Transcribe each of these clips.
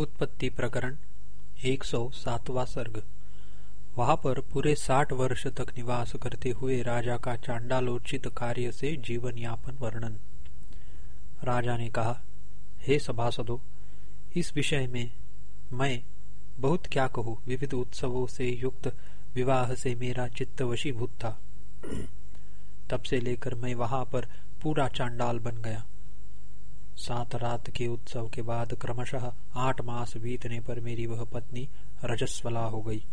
उत्पत्ति प्रकरण, एक सौ सातवा सर्ग। वहाँ पर पूरे साठ वर्ष तक निवास करते हुए राजा का चांडालोचित कार्य से जीवन यापन वर्णन। राजा ने कहा, हे सभासदो, इस विषय में मैं बहुत क्या कहूँ। विविध उत्सवों से युक्त विवाह से मेरा चित्त वशीभूत था। तब से लेकर मैं वहाँ पर पूरा चांडाल बन गया। सात रात के उत्सव के बाद क्रमशः आठ मास बीतने पर मेरी वह पत्नी रजस्वला हो गई।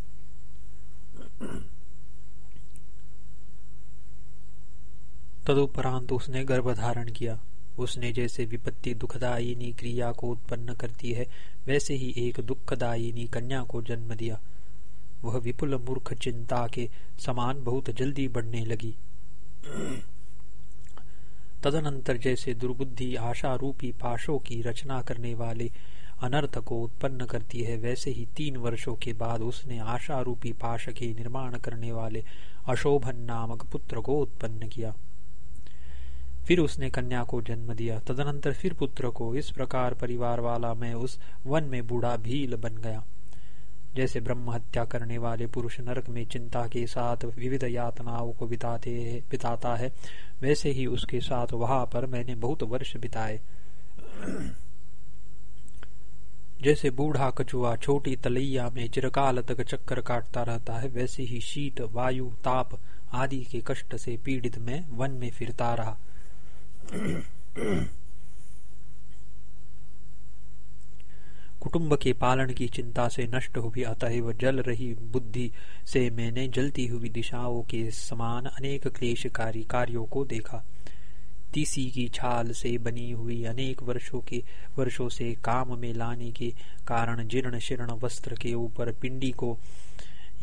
तदुपरांत उसने गर्भ धारण किया। उसने जैसे विपत्ति दुखदायिनी क्रिया को उत्पन्न करती है, वैसे ही एक दुखदायिनी कन्या को जन्म दिया। वह विपुल मूर्ख चिंता के समान बहुत जल्दी बढ़ने लगी। तदनंतर जैसे दुर्बुद्धि आशा रूपी पाशों की रचना करने वाले अनर्थ को उत्पन्न करती है, वैसे ही तीन वर्षों के बाद उसने आशा रूपी पाश के निर्माण करने वाले अशोभन नामक पुत्र को उत्पन्न किया। फिर उसने कन्या को जन्म दिया। तदनंतर फिर पुत्र को इस प्रकार परिवार वाला मैं उस वन में बूढ़ा भील बन गया। जैसे ब्रह्म हत्या करने वाले पुरुष नरक में चिंता के साथ विविध यातनाओं को बिताते बिताता है, वैसे ही उसके साथ वहाँ पर मैंने बहुत वर्ष बिताए। जैसे बूढ़ा कछुआ छोटी तलैया में चिरकाल तक चक्कर काटता रहता है, वैसे ही शीत, वायु, ताप आदि के कष्ट से पीड़ित मैं वन में फिरता रहा। कुटुंब के पालन की चिंता से नष्ट हुई अतएव जल रही बुद्धि से मैंने जलती हुई दिशाओं के समान अनेक क्लेशकारी कार्यों को देखा। तीसी की छाल से बनी हुई अनेक वर्षों के वर्षों से काम में लाने के कारण जीर्ण शीर्ण वस्त्र के ऊपर पिंडी को,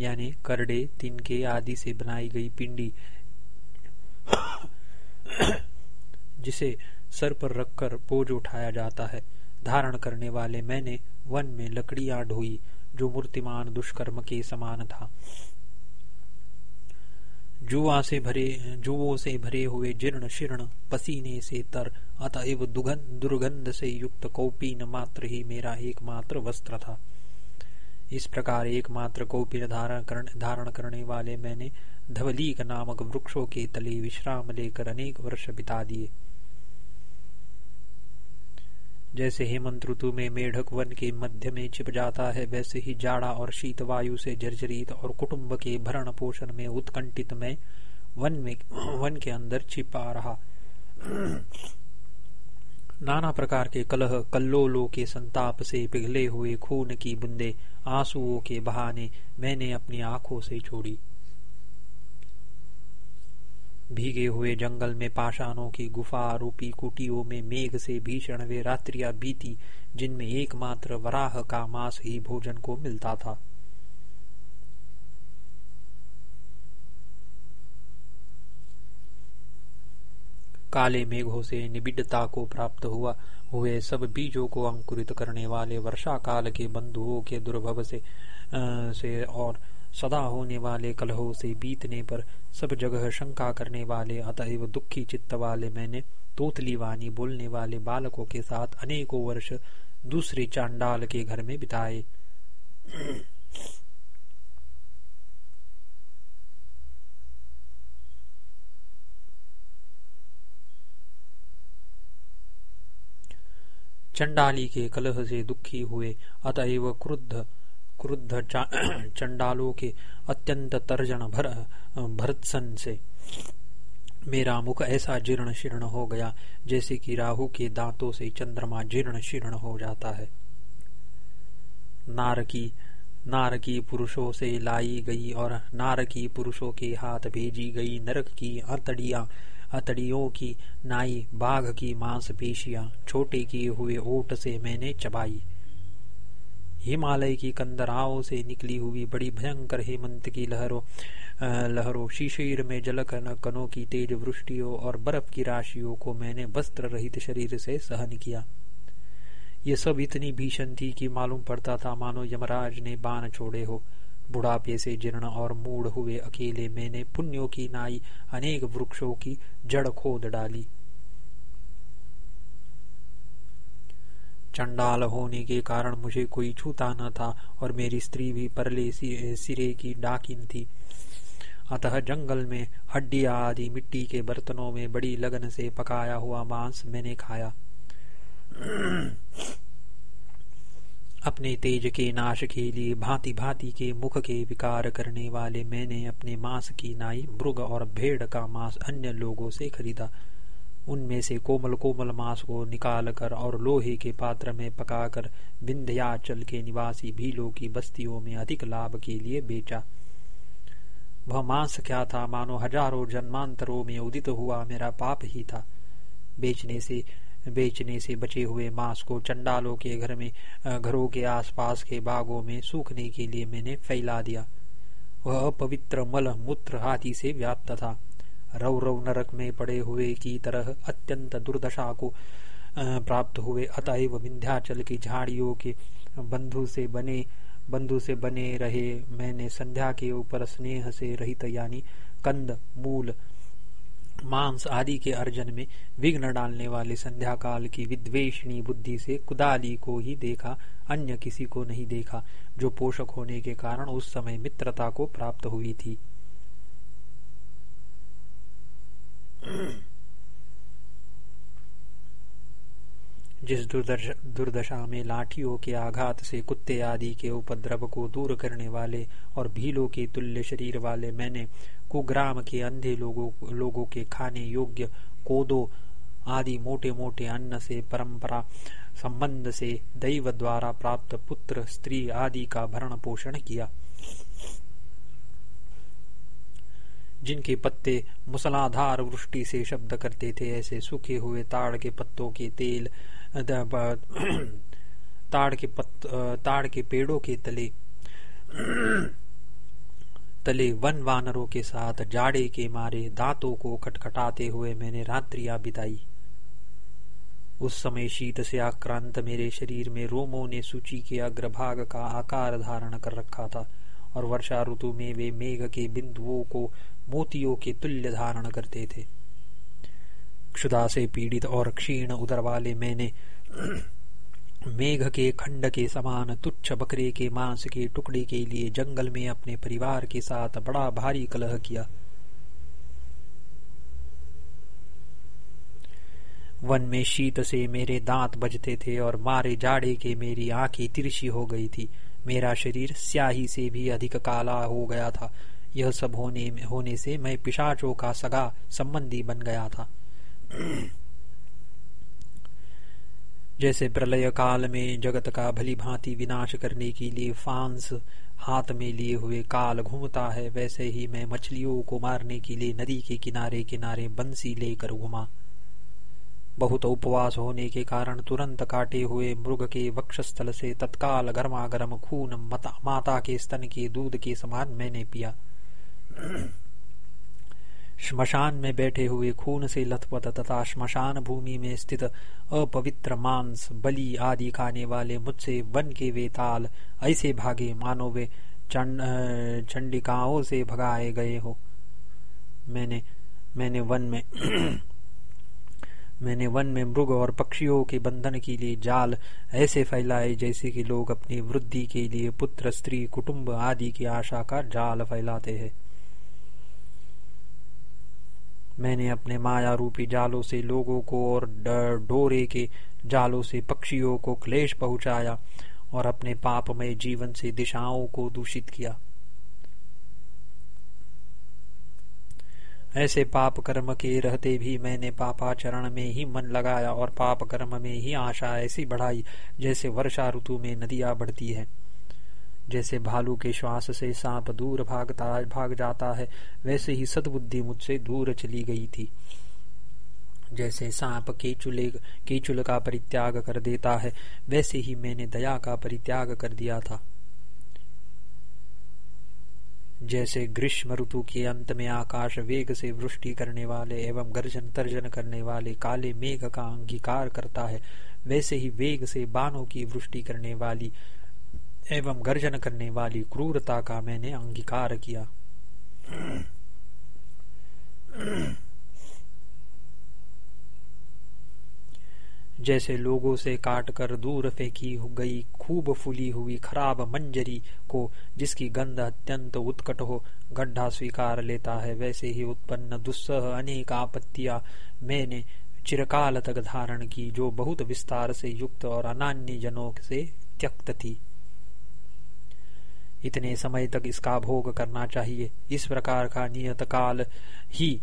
यानी करडे, तिनके आदि से बनाई गई पिंडी, जिसे सर पर रखकर बोझ उठाया जाता है। धारण करने वाले मैंने वन में लकड़ियाँ ढोई जो मूर्तिमान दुष्कर्म के समान था। जुआ से भरे जुओं से भरे हुए जीर्ण शीर्ण पसीने से तर अतएव दुर्गंध से युक्त कौपीन मात्र ही मेरा एकमात्र वस्त्र था। इस प्रकार एकमात्र कौपीन धारण करन, धारण करने वाले मैंने धवलीक नामक वृक्षों के तले विश्राम लेकर अनेक वर्ष बिता दिए। जैसे हेमंत ऋतु में मेढक वन के मध्य में छिप जाता है, वैसे ही जाड़ा और शीत वायु से जर्जरित और कुटुंब के भरण पोषण में उत्कंठित में वन में, वन के अंदर छिपा रहा। नाना प्रकार के कलह, कल्लोलों के संताप से पिघले हुए खून की बुंदे, आंसुओं के बहाने मैंने अपनी आँखों से छोड़ी। भीगे हुए जंगल में पाषाणों की गुफा रूपी कुटियों में मेघ से भीषण वे रात्रिया बीती, जिनमें एकमात्र वराह का मांस ही भोजन को मिलता था। काले मेघों से निबिड़ता को प्राप्त हुआ। हुए सब बीजों को अंकुरित करने वाले वर्षा काल के बंधुओं के दुर्भव से से और सदा होने वाले कलहों से बीतने पर सब जगह शंका करने वाले, अतएव दुखी चित्त वाले मैंने तोतली वाणी बोलने वाले बालकों के साथ अनेकों वर्ष दूसरे चांडाल के घर में बिताए। चंडाली के कलह से दुखी हुए, अतएव क्रुद्ध क्रुद्ध चंडालों के अत्यंत तर्जन भर भरतसन से। मेरा मुख ऐसा जीर्ण शीर्ण हो गया, जैसे कि राहु के दांतों से चंद्रमा जीर्ण शीर्ण हो जाता है। नारकी नारकी पुरुषों से लाई गई और नारकी पुरुषों के हाथ भेजी गई नरक की अतड़िया अतड़ियों की नाई, बाघ की मांस मांसपेशियाँ, छोटे किए हुए ओट से मैंने चबाई। हिमालय की कंदराओं से निकली हुई बड़ी भयंकर हेमंत की लहरों लहरों, शीशीर में जल कनों की तेज वृष्टियों और बर्फ़ की राशियों को मैंने वस्त्र रहित शरीर से सहन किया। ये सब इतनी भीषण थी कि मालूम पड़ता था मानो यमराज ने बाण छोड़े हो। बुढ़ापे से जीर्ण और मूड हुए अकेले मैंने पुण्यों की नाई अनेक वृक्षों की जड़ खोद डाली। चंडाल होने के कारण मुझे कोई छूता न था और मेरी स्त्री भी परले सिरे की डाकिन थी। अतः जंगल में हड्डिया आदि मिट्टी के बर्तनों में बड़ी लगन से पकाया हुआ मांस मैंने खाया। अपने तेज के नाश के लिए भांति भांति के मुख के विकार करने वाले मैंने अपने मांस की नाई, मृग और भेड़ का मांस अन्य लोगों से खरीदा। उनमें से कोमल कोमल मांस को निकाल कर और लोहे के पात्र में पकाकर विंध्याचल के निवासी भीलों की बस्तियों में अधिक लाभ के लिए बेचा। वह मांस क्या था मानो हज़ारों जन्मांतरों में उदित हुआ मेरा पाप ही था। बेचने से बेचने से बचे हुए मांस को चंडालों के घर में, घरों के आसपास के बागों में सूखने के लिए मैंने फैला दिया। वह पवित्र मल मूत्र हाथी से व्याप्त था। रव रव नरक में पड़े हुए की तरह अत्यंत दुर्दशा को प्राप्त हुए। अतएव विंध्याचल की झाड़ियों के बंधु से बने, बंधु से बने रहे। मैंने संध्या के ऊपर स्नेह से रहित यानी कंद, मूल, मांस आदि के अर्जन में विघ्न डालने वाले संध्या काल की विद्वेषणी बुद्धि से कुदाली को ही देखा, अन्य किसी को नहीं देखा, जो पोषक होने के कारण उस समय मित्रता को प्राप्त हुई थी। जिस दुर्दशा में लाठियों के आघात से कुत्ते आदि के उपद्रव को दूर करने वाले और भीलों के तुल्य शरीर वाले मैंने कुग्राम के अंधे लोगों लोगों के खाने योग्य कोदो आदि मोटे मोटे अन्न से परंपरा संबंध से दैव द्वारा प्राप्त पुत्र, स्त्री आदि का भरण पोषण किया। जिनके पत्ते मुसलाधार वृष्टि से शब्द करते थे, ऐसे सूखे हुए ताड़ के पत्तों के तेल ताड़ के पत ताड़ के पेड़ों के तले तले वन वानरों के साथ जाड़े के मारे दांतों को खटखटाते हुए मैंने रात्रियाँ बिताई। उस समय शीत से आक्रांत मेरे शरीर में रोमों ने सूची के अग्रभाग का आकार धारण कर रखा था, और वर्षा ऋतु में वे मेघ के बिंदुओं को मोतियों के तुल्य धारण करते थे। क्षुदा से पीड़ित और क्षीण उदर वाले मैंने मेघ के खंड के समान तुच्छ बकरे के मांस के टुकड़े के लिए जंगल में अपने परिवार के साथ बड़ा भारी कलह किया। वन में शीत से मेरे दांत बजते थे और मारे जाड़े के मेरी आँखें तिरछी हो गई थी। मेरा शरीर स्याही से भी अधिक काला हो गया था। यह सब होने होने से मैं पिशाचों का सगा संबंधी बन गया था। जैसे प्रलय काल में जगत का भली भांति विनाश करने के लिए फांस हाथ में लिए हुए काल घूमता है, वैसे ही मैं मछलियों को मारने के लिए नदी के किनारे किनारे बंसी लेकर घुमा। बहुत उपवास होने के कारण तुरंत काटे हुए मृग के वक्षस्थल से तत्काल गर्मा गर्म खून माता के स्तन के दूध के समान मैंने पिया। श्मशान में बैठे हुए खून से लथपथ तथा श्मशान भूमि में स्थित अपवित्र मांस, बलि आदि खाने वाले मुझसे वन के वे ताल ऐसे भागे मानो वे चंडिकाओं से भगाए गए हो। मैंने मैंने वन में, मैंने वन में मृग और पक्षियों के बंधन के लिए जाल ऐसे फैलाए जैसे कि लोग अपनी वृद्धि के लिए पुत्र, स्त्री, कुटुंब आदि की आशा का जाल फैलाते हैं। मैंने अपने माया रूपी जालों से लोगों को और डोरे के जालों से पक्षियों को क्लेश पहुँचाया और अपने पापमय जीवन से दिशाओं को दूषित किया। ऐसे पाप कर्म के रहते भी मैंने पापाचरण में ही मन लगाया और पाप कर्म में ही आशा ऐसी बढ़ाई जैसे वर्षा ऋतु में नदियाँ बढ़ती है। जैसे भालू के श्वास से सांप दूर भागता, भाग जाता है, वैसे ही सदबुद्धि मुझसे दूर चली गई थी। जैसे सांप केचुले, केचुल का परित्याग कर देता है, वैसे ही मैंने दया का परित्याग कर दिया था। जैसे ग्रीष्म ऋतु के अंत में आकाश वेग से वृष्टि करने वाले एवं गर्जन तर्जन करने वाले काले मेघ का अंगीकार करता है, वैसे ही वेग से बाणों की वृष्टि करने वाली एवं गर्जन करने वाली क्रूरता का मैंने अंगीकार किया। जैसे लोगों से काट कर दूर फेंकी गई, खूब फूली हुई खराब मंजरी को, जिसकी गंध अत्यंत उत्कट हो, गड्ढा स्वीकार लेता है, वैसे ही उत्पन्न दुस्सह अनेक आपत्तियाँ मैंने चिरकाल तक धारण की, जो बहुत विस्तार से युक्त और अनान्य जनों से त्यक्त थी। इतने समय तक इसका भोग करना चाहिए। इस प्रकार का नियत काल ही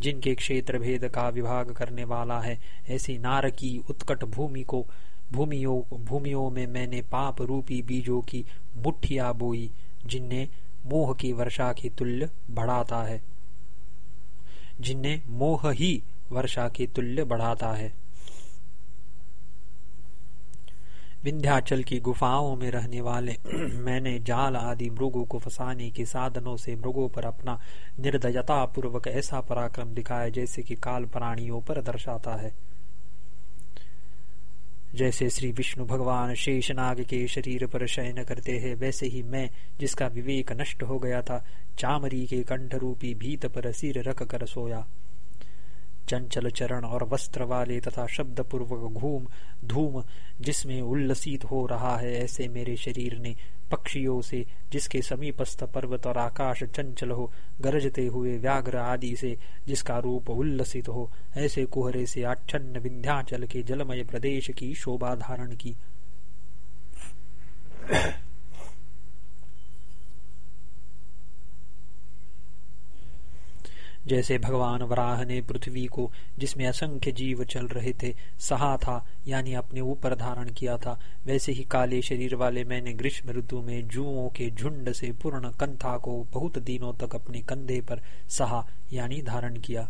जिनके क्षेत्र भेद का विभाग करने वाला है, ऐसी नार की उत्कट भूमि को, भूमियों भूमियों में मैंने पाप रूपी बीजों की मुठिया बोई, जिनने मोह की वर्षा की तुल्य बढ़ाता है। जिनने मोह ही वर्षा की तुल्य बढ़ाता है। विंध्याचल की गुफाओं में रहने वाले मैंने जाल आदि मृगों को फंसाने के साधनों से मृगों पर अपना निर्दयता पूर्वक ऐसा पराक्रम दिखाया जैसे कि काल प्राणियों पर दर्शाता है। जैसे श्री विष्णु भगवान शेषनाग के शरीर पर शयन करते हैं, वैसे ही मैं, जिसका विवेक नष्ट हो गया था, चामरी के कंठ रूपी भीत पर सिर रख कर सोया। चंचल चरण और वस्त्र वाले तथा शब्द पूर्वक घूम, धूम, जिसमें उल्लसित हो रहा है, ऐसे मेरे शरीर ने पक्षियों से, जिसके समीपस्थ पर्वत और आकाश चंचल हो, गरजते हुए व्याघ्र आदि से, जिसका रूप उल्लसित हो, ऐसे कुहरे से आच्छन्न विंध्याचल के जलमय प्रदेश की शोभा धारण की। जैसे भगवान वराह ने पृथ्वी को, जिसमें असंख्य जीव चल रहे थे, सहा था, यानी अपने ऊपर धारण किया था। वैसे ही काले शरीर वाले मैंने ग्रीष्म ऋतु में जुओं के झुंड से पूर्ण कंथा को बहुत दिनों तक अपने कंधे पर सहा, यानी धारण किया।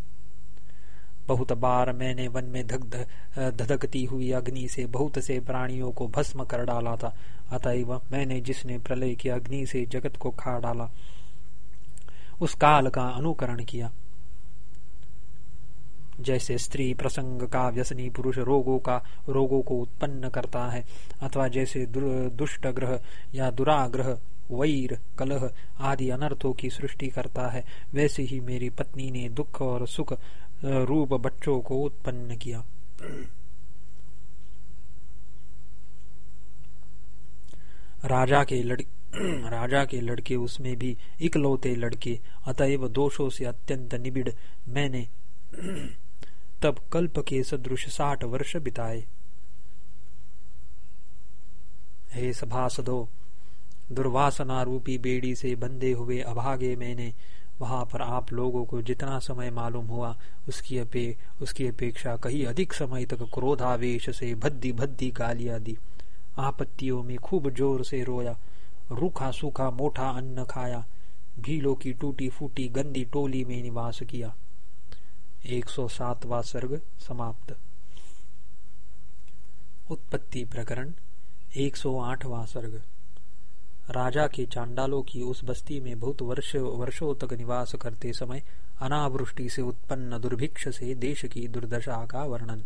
बहुत बार मैंने वन में धधकती हुई अग्नि से बहुत से प्राणियों को भस्म कर डाला था। अतएव मैंने जिसने प्रलय की अग्नि से जगत को खा डाला, उस काल का अनुकरण किया। जैसे स्त्री प्रसंग का, व्यसनी पुरुष रोगों का, रोगों को उत्पन्न करता है, अथवा जैसे दुष्ट ग्रह या दुराग्रह, वैर, कलह आदि अनर्थों की सृष्टि करता है, वैसे ही मेरी पत्नी ने दुख और सुख रूप बच्चों को उत्पन्न किया। राजा के लड़, राजा के लड़के उसमें भी इकलौते लड़के, अतएव दोषों से अत्यंत निबिड़, मैंने तब कल्प के सदृश साठ वर्ष बिताए। हे सभासदो, दुर्वासना रूपी बेड़ी से बंधे हुए अभागे मैंने वहाँ पर आप लोगों को जितना समय मालूम हुआ, उसकी अपे, उसकी अपेक्षा कहीं अधिक समय तक क्रोधावेश से भद्दी भद्दी गालियाँ दी। आपत्तियों में खूब ज़ोर से रोया, रूखा सूखा मोटा अन्न खाया, भीलों की टूटी फूटी गंदी टोली में निवास किया। एक सौ सातवा सर्ग समाप्त। उत्पत्ति प्रकरण, एक सौ आठवां सर्ग राजा के चांडालों की उस बस्ती में बहुत वर्ष, वर्षों तक निवास करते समय अनावृष्टि से उत्पन्न दुर्भिक्ष से देश की दुर्दशा का वर्णन।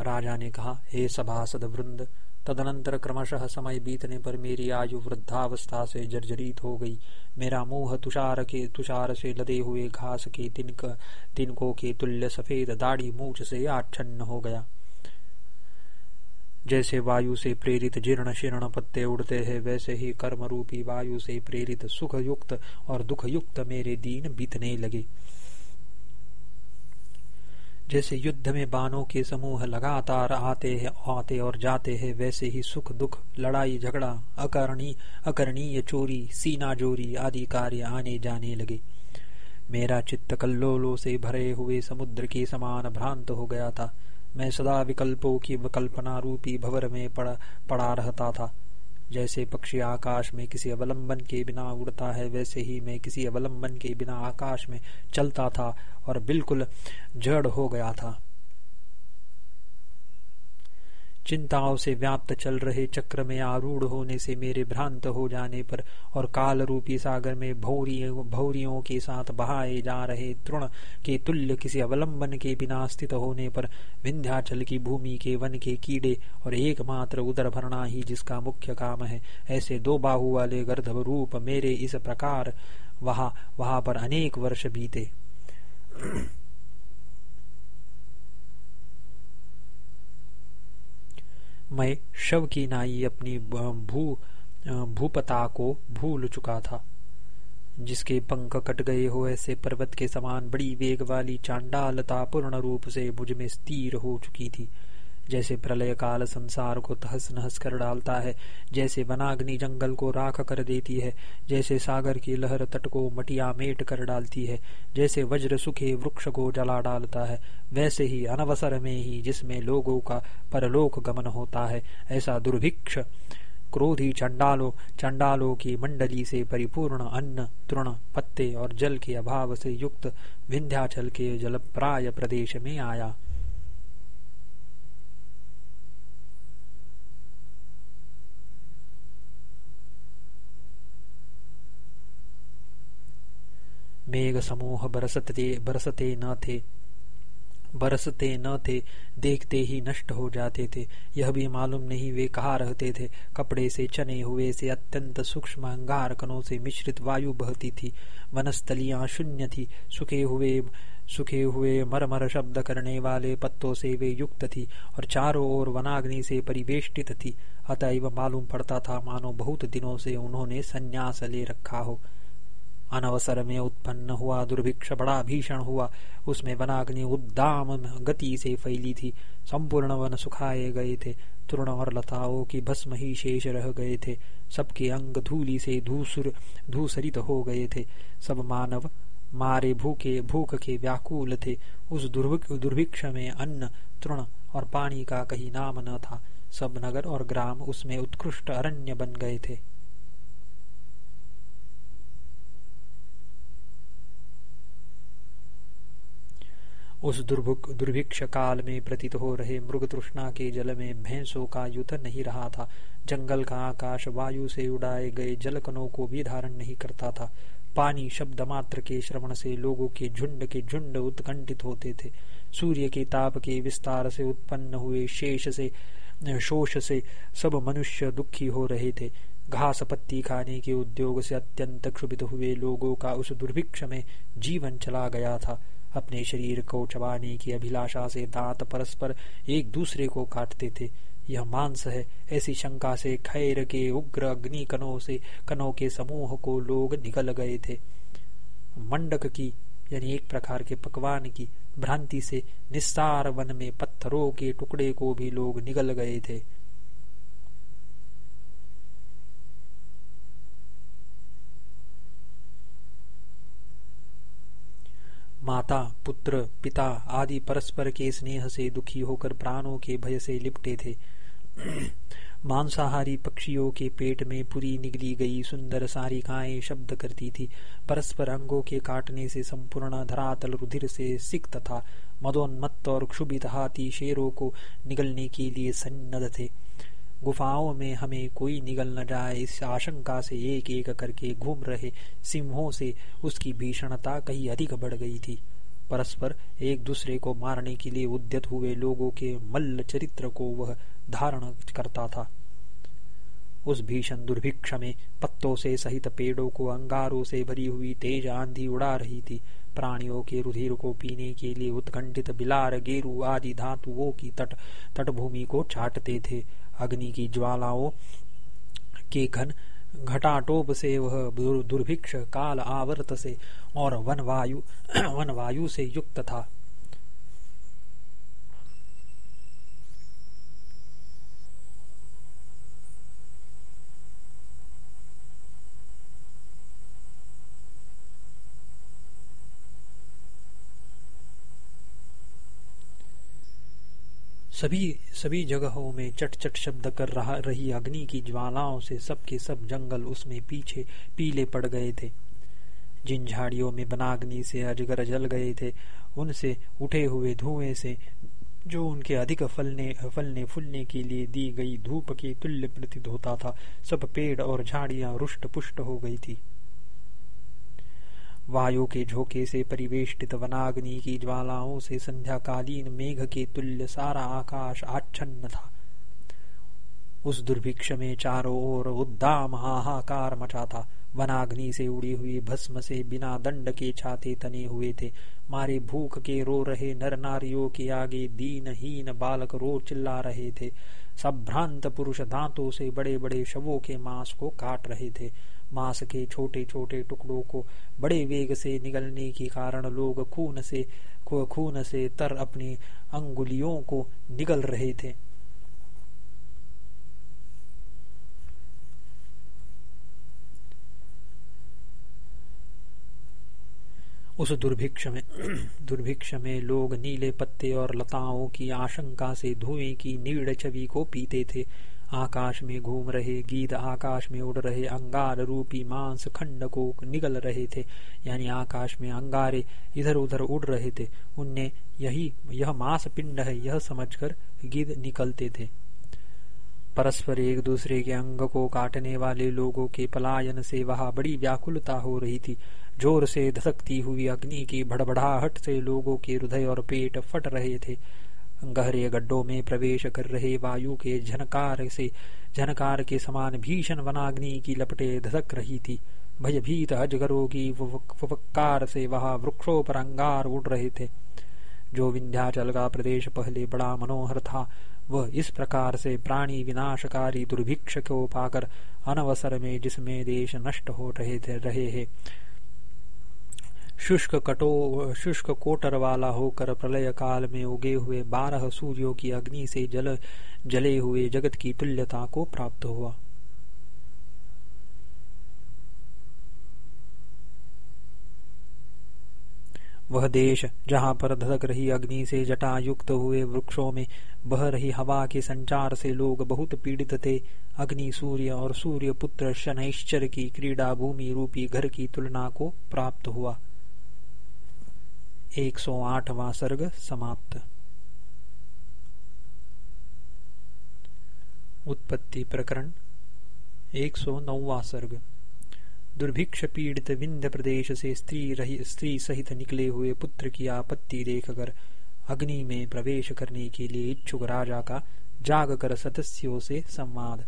राजा ने कहा, हे सभासद वृंद तदनंतर क्रमशः समय बीतने पर मेरी आयु वृद्धावस्था से जर्जरित हो गई। मेरा मुँह तुषार के तुषार से लदे हुए घास के तिनक तिनकों के तुल्य सफ़ेद दाढ़ी मूछ से आच्छन्न हो गया। जैसे वायु से प्रेरित जीर्ण शीर्ण पत्ते उड़ते हैं, वैसे ही कर्म रूपी वायु से प्रेरित सुख युक्त और दुख युक्त मेरे दीन बीतने लगे। जैसे युद्ध में बाणों के समूह लगातार आते हैं, आते और जाते हैं, वैसे ही सुख दुख, लड़ाई, झगड़ा, अकरणी, अकरणीय चोरी, सीना जोरी आदि कार्य आने जाने लगे। मेरा चित्त कल्लोलों से भरे हुए समुद्र के समान भ्रांत हो गया था। मैं सदा विकल्पों की विकल्पना रूपी भवर में पड़ा पड़ा रहता था। जैसे पक्षी आकाश में किसी अवलंबन के बिना उड़ता है, वैसे ही मैं किसी अवलंबन के बिना आकाश में चलता था और बिल्कुल जड़ हो गया था। चिंताओं से व्याप्त चल रहे चक्र में आरूढ़ होने से मेरे भ्रांत हो जाने पर और काल रूपी सागर में भौरियों भौरियों के साथ बहाए जा रहे तृण के तुल्य किसी अवलंबन के बिना स्थित होने पर विंध्याचल की भूमि के वन के कीड़े और एकमात्र उदर भरना ही जिसका मुख्य काम है, ऐसे दो बाहु वाले गर्धव रूप मेरे इस प्रकार वहाँ वहाँ पर अनेक वर्ष बीते। मैं शव की नाई अपनी भू भूपता को भूल चुका था। जिसके पंख कट गए हो ऐसे पर्वत के समान बड़ी वेग वाली चांडालता पूर्ण रूप से मुझमें स्थिर हो चुकी थी। जैसे प्रलय काल संसार को तहस नहस कर डालता है, जैसे वनाग्नि जंगल को राख कर देती है, जैसे सागर की लहर तट को मटिया मेट कर डालती है, जैसे वज्र सुखे वृक्ष को जला डालता है, वैसे ही अनवसर में ही जिसमें लोगों का परलोक गमन होता है, ऐसा दुर्भिक्ष, क्रोधी चंडालों चंडालों की मंडली से परिपूर्ण अन्न, तृण, पत्ते और जल के अभाव से युक्त विंध्याचल के जलप्राय प्रदेश में आया। मेघ समूह बरसते बरसते न थे। बरसते न थे, देखते ही नष्ट हो जाते थे। यह भी मालूम नहीं वे कहा रहते थे। कपड़े से चने हुए से अत्यंत सूक्ष्म अंगार कणों से मिश्रित वायु बहती थी। वनस्थलियाँ शून्य थी। सुखे हुए सुखे हुए मरमर शब्द करने वाले पत्तों से वे युक्त थी और चारों ओर वनाग्नि से परिवेष्टित थी। अतएव मालूम पड़ता था, मानो बहुत दिनों से उन्होंने संन्यास ले रखा हो। अनवसर में उत्पन्न हुआ, दुर्भिक्ष बड़ा भीषण हुआ। उसमें वनाग्नि उद्दाम गति से फैली थी। संपूर्ण वन सुखाए गए थे। तृण और लताओं की भस्म ही शेष रह गए थे। सबके अंग धूली से धूसुर, धूसरित हो गए थे। सब मानव, मारे भूखे, भूख के व्याकुल थे। उस दुर्भिक्ष में अन्न, तृण और पानी का कहीं नाम न था। सब नगर और ग्राम उसमें उत्कृष्ट अरण्य बन गए थे। उस दुर्भिक्ष काल में प्रतीत हो रहे मृग तृष्णा के जल में भैंसों का युद्ध नहीं रहा था। जंगल का आकाश वायु से उड़ाए गए जलकनों को भी धारण नहीं करता था। पानी शब्द मात्र के श्रवण से लोगों के झुंड के झुंड उत्कंठित होते थे। सूर्य के ताप के विस्तार से उत्पन्न हुए शेष से, शोष से सब मनुष्य दुखी हो रहे थे। घास पत्ती खाने के उद्योग से अत्यंत क्षुभित हुए लोगों का उस दुर्भिक्ष में जीवन चला गया था। अपने शरीर को चबाने की अभिलाषा से दांत परस्पर एक दूसरे को काटते थे। यह मांस है। ऐसी शंका से खैर के उग्र अग्नि कनों से कनों के समूह को लोग निकल गए थे। मंडक की, यानी एक प्रकार के पकवान की भ्रांति से निस्सार वन में पत्थरों के टुकड़े को भी लोग निगल गए थे। माता, पुत्र, पिता आदि परस्पर के स्नेह से दुखी होकर प्राणों के भय से लिपटे थे। मांसाहारी पक्षियों के पेट में पूरी निगली गई सुंदर सारिकाएँ शब्द करती थी। परस्पर अंगों के काटने से संपूर्ण धरातल रुधिर से सिक्त था। मदोन्मत्त और क्षुभित हाथी शेरों को निगलने के लिए सन्नद थे। गुफाओं में हमें कोई निगल न जाए, इस आशंका से एक एक करके घूम रहे सिंहों से उसकी भीषणता कहीं अधिक बढ़ गई थी। परस्पर एक दूसरे को मारने के लिए उद्यत हुए लोगों के मल्ल चरित्र को वह धारण करता था। उस भीषण दुर्भिक्ष में पत्तों से सहित पेड़ों को, अंगारों से भरी हुई तेज आंधी उड़ा रही थी। प्राणियों के रुधिर को पीने के लिए उत्कंठित बिलार, गेरु आदि धातुओं की तट तटभूमि को चाटते थे। अग्नि की ज्वालाओं के घन घटाटोप से वह दुर्भिक्ष काल आवर्त से और वन वायु वन वायु से युक्त था। सभी सभी जगहों में चट चट शब्द कर रहा, रही अग्नि की ज्वालाओं से सबके सब जंगल उसमें पीछे पीले पड़ गए थे। जिन झाड़ियों में बनाग्नि से अजगर जल गए थे, उनसे उठे हुए धुएँ से, जो उनके अधिक फलने फलने फूलने के लिए दी गई धूप के तुल्य प्रतीत होता था, सब पेड़ और झाड़ियाँ रुष्ट पुष्ट हो गई थी। वायु के झोंके से परिवेष्टित वनाग्नि की ज्वालाओं से संध्याकालीन मेघ के तुल्य सारा आकाश आच्छन्न था। उस दुर्भिक्ष में चारों ओर उद्दाम हाहाकार मचा था। वनाग्नि से उड़ी हुई भस्म से बिना दंड के छाते तने हुए थे। मारे भूख के रो रहे नर नारियों के आगे दीनहीन बालक रो चिल्ला रहे थे। सब भ्रांत पुरुष दांतों से बड़े बड़े शवों के मांस को काट रहे थे। मांस के छोटे छोटे टुकड़ों को बड़े वेग से निगलने के कारण लोग खून से खून से तर अपनी अंगुलियों को निगल रहे थे। उस दुर्भिक्ष में दुर्भिक्ष में लोग नीले पत्ते और लताओं की आशंका से धुएँ की नीड़ छवि को पीते थे। आकाश में घूम रहे, गीत आकाश में उड़ रहे, अंगार रूपी मांस खंड को निगल रहे थे। यानी आकाश में अंगारे इधर उधर उड़ रहे थे। उनने यही, यह मांस पिंड है, यह समझकर गिद निकलते थे। परस्पर एक दूसरे के अंग को काटने वाले लोगों के पलायन से वहाँ बड़ी व्याकुलता हो रही थी। ज़ोर से धसकती हुई अग्नि की भड़बड़ाहट से लोगों के हृदय और पेट फट रहे थे। गहरे गड्ढों में प्रवेश कर रहे वायु के झनकार से, झनकार के समान भीषण वनाग्नि की लपटे धसक रही थी। भयभीत अजगरों की फुफकार से वहाँ वृक्षों पर अंगार उड़ रहे थे। जो विंध्याचल का प्रदेश पहले बड़ा मनोहर था, वह इस प्रकार से प्राणी विनाशकारी दुर्भिक्ष को पाकर अनवसर में जिसमें देश नष्ट हो रहे थे रहे हैं। शुष्क कटो, शुष्क कोटर वाला होकर प्रलय काल में उगे हुए बारह सूर्यों की अग्नि से जल, जले हुए जगत की तुल्यता को प्राप्त हुआ। वह देश जहाँ पर धधक रही अग्नि से जटा युक्त हुए वृक्षों में बह रही हवा के संचार से लोग बहुत पीड़ित थे, अग्नि सूर्य और सूर्य पुत्र शनैश्चर की क्रीड़ा भूमि रूपी घर की तुलना को प्राप्त हुआ। एक सौ आठवां सर्ग समाप्त। उत्पत्ति प्रकरण, एक सौ नौवा सर्ग। दुर्भिक्ष पीड़ित विंध्य प्रदेश से स्त्री रही, स्त्री सहित निकले हुए पुत्र की आपत्ति देखकर अग्नि में प्रवेश करने के लिए इच्छुक राजा का जाग कर सदस्यों से संवाद।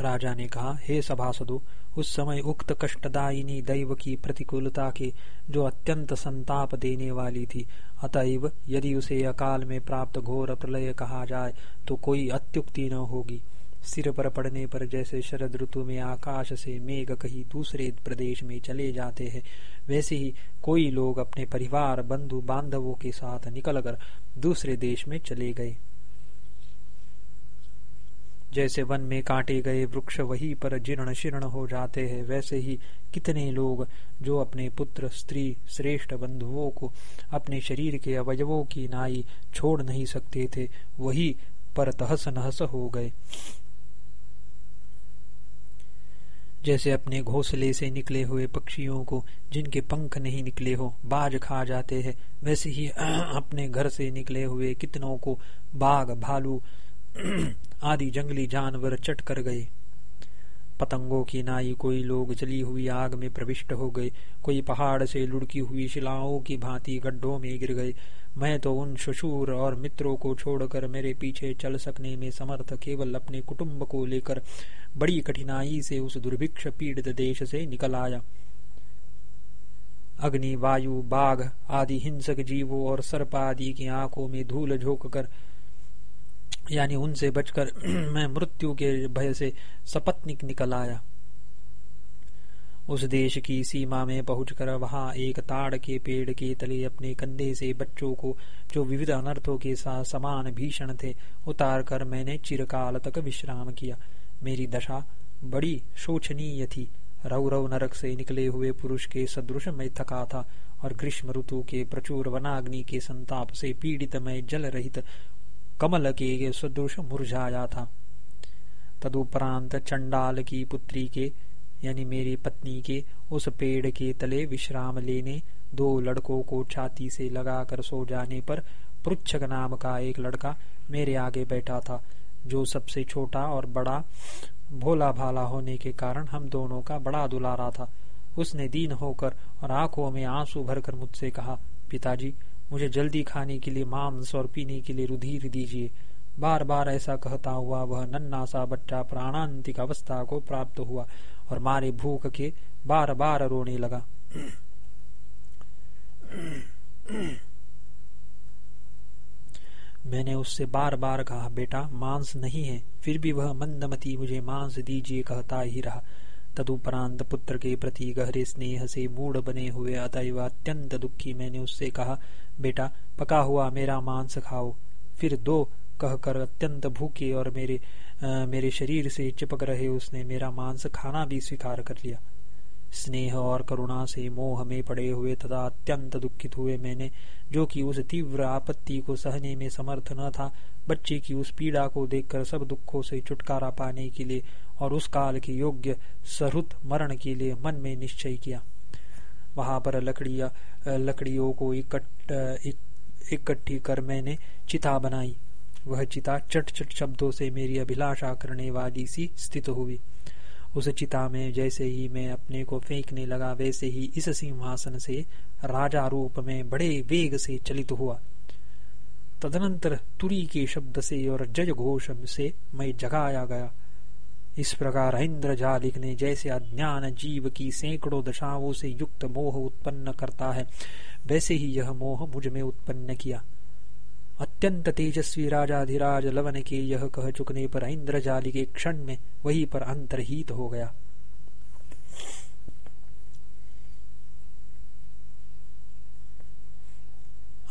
राजा ने कहा, हे सभासदों उस समय उक्त कष्टदायिनी दैव की प्रतिकूलता के जो अत्यंत संताप देने वाली थी। अतएव यदि उसे अकाल में प्राप्त घोर प्रलय कहा जाए तो कोई अत्युक्ति न होगी। सिर पर पड़ने पर जैसे शरद ऋतु में आकाश से मेघ कहीं दूसरे प्रदेश में चले जाते हैं, वैसे ही कोई लोग अपने परिवार बंधु बांधवों के साथ निकलकर दूसरे देश में चले गए। जैसे वन में काटे गए वृक्ष, वहीं पर जीर्ण शीर्ण हो जाते हैं। वैसे ही कितने लोग जो अपने पुत्र, स्त्री, श्रेष्ठ बंधुओं को अपने शरीर के अवयवों की नाई छोड़ नहीं सकते थे, वही पर तहस नहस हो गए। जैसे अपने घोंसले से निकले हुए पक्षियों को, जिनके पंख नहीं निकले हो, बाज खा जाते हैं, वैसे ही अपने घर से निकले हुए कितनों को बाघ, भालू आदि जंगली जानवर चट कर गए। पतंगों की नाई कोई लोग जली हुई आग में प्रविष्ट हो गए। कोई पहाड़ से लुढ़की हुई शिलाओं की भांति गड्ढों में गिर गए। मैं तो उन शशुर और मित्रों को छोड़कर मेरे पीछे चल सकने में समर्थ केवल अपने कुटुंब को लेकर बड़ी कठिनाई से उस दुर्भिक्ष पीड़ित देश से निकल आया। अग्नि, वायु, बाघ आदि हिंसक जीवों और सर्प आदि की आँखों में धूल झोंक कर यानी उनसे बचकर मैं मृत्यु के भय से सपत्निक निकल आया। उस देश की सीमा में पहुंचकर वहाँ एक ताड़ के पेड़ के तले अपने कंधे से बच्चों को, जो विविध अनर्थों के साथ समान भीषण थे, उतार कर मैंने चिरकाल तक विश्राम किया। मेरी दशा बड़ी शोचनीय थी। रौरव नरक से निकले हुए पुरुष के सदृश में थका था, और ग्रीष्म ऋतु के प्रचुर वनाग्नि के संताप से पीड़ित में जल रहित कमल के सदृश मुरझाया था। तदुपरांत चंडाल की पुत्री के, यानी मेरी पत्नी के, उस पेड़ के तले विश्राम लेने दो लड़कों को छाती से लगाकर सो जाने पर पृछक नाम का एक लड़का मेरे आगे बैठा था, जो सबसे छोटा और बड़ा भोला भाला होने के कारण हम दोनों का बड़ा दुलारा था। उसने दीन होकर और आँखों में आँसू भरकर मुझसे कहा, पिताजी मुझे जल्दी खाने के लिए मांस और पीने के लिए रुधिर दीजिए। बार बार ऐसा कहता हुआ वह नन्ना सा बच्चा प्राणांतिक अवस्था को प्राप्त हुआ और मारे भूख के बार बार रोने लगा। मैंने उससे बार बार कहा, बेटा, मांस नहीं है, फिर भी वह मंदमती मुझे मांस दीजिए कहता ही रहा। तदुपरांत पुत्र के प्रति गहरे स्नेह से मूड बने हुए अतएव अत्यंत दुखी मैंने उससे कहा बेटा पका हुआ मेरा मांस खाओ। फिर दो कहकर अत्यंत भूखे और मेरे आ, मेरे शरीर से चिपक रहे उसने मेरा मांस खाना भी स्वीकार कर लिया। स्नेह और करुणा से मोह में पड़े हुए तथा अत्यंत दुखित हुए मैंने जो कि उस तीव्र आपत्ति को सहने में समर्थ न था बच्चे की उस पीड़ा को देखकर सब दुखों से छुटकारा पाने के लिए और उस काल के योग्य सरुत मरण के लिए मन में निश्चय किया। वहाँ पर लकड़िया लकड़ियों को इकट्ठी कर मैंने चिता बनाई। वह चिता चट चट शब्दों से मेरी अभिलाषा करने वाली सी स्थित हुई। उस चिता में जैसे ही मैं अपने को फेंकने लगा, वैसे ही इस सिंहासन से राजा रूप में बड़े वेग से चलित हुआ। तदनंतर तुरी के शब्द से और जय घोष से मैं जगाया गया। इस प्रकार इंद्र जालिक ने जैसे अज्ञान जीव की सैकड़ों दशाओं से युक्त मोह उत्पन्न करता है, वैसे ही यह मोह मुझमें उत्पन्न किया। अत्यंत तेजस्वी राजाधिराज लवन के यह कह चुकने पर इंद्र जाली के क्षण में वही पर अंतरहित हो गया।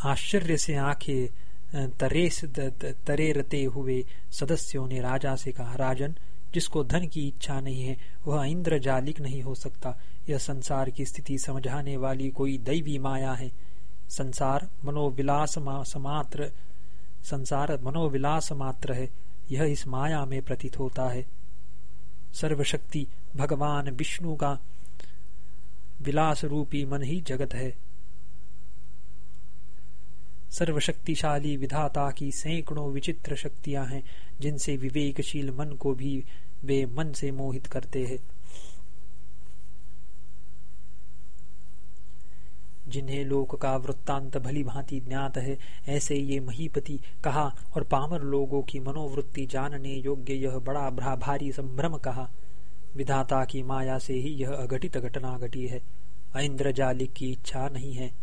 आश्चर्य से आँखें तरेस तरेरते हुए सदस्यों ने राजा से कहा, राजन जिसको धन की इच्छा नहीं है, वह इंद्र जालिक नहीं हो सकता। यह संसार की स्थिति समझाने वाली कोई दैवी माया है। संसार मनोविलास समात्र, संसार मनोविलास मात्र है। यह इस माया में प्रतीत होता है। सर्वशक्ति भगवान विष्णु का विलास रूपी मन ही जगत है। सर्वशक्तिशाली विधाता की सैकड़ों विचित्र शक्तियाँ हैं, जिनसे विवेकशील मन को भी वे मन से मोहित करते हैं। जिन्हें लोक का वृत्तांत भली भांति ज्ञात है, ऐसे ये महीपति कहा और पामर लोगों की मनोवृत्ति जानने योग्य यह बड़ा भारी संभ्रम कहा। विधाता की माया से ही यह अघटित घटना घटी है। इंद्र जालिक की इच्छा नहीं है।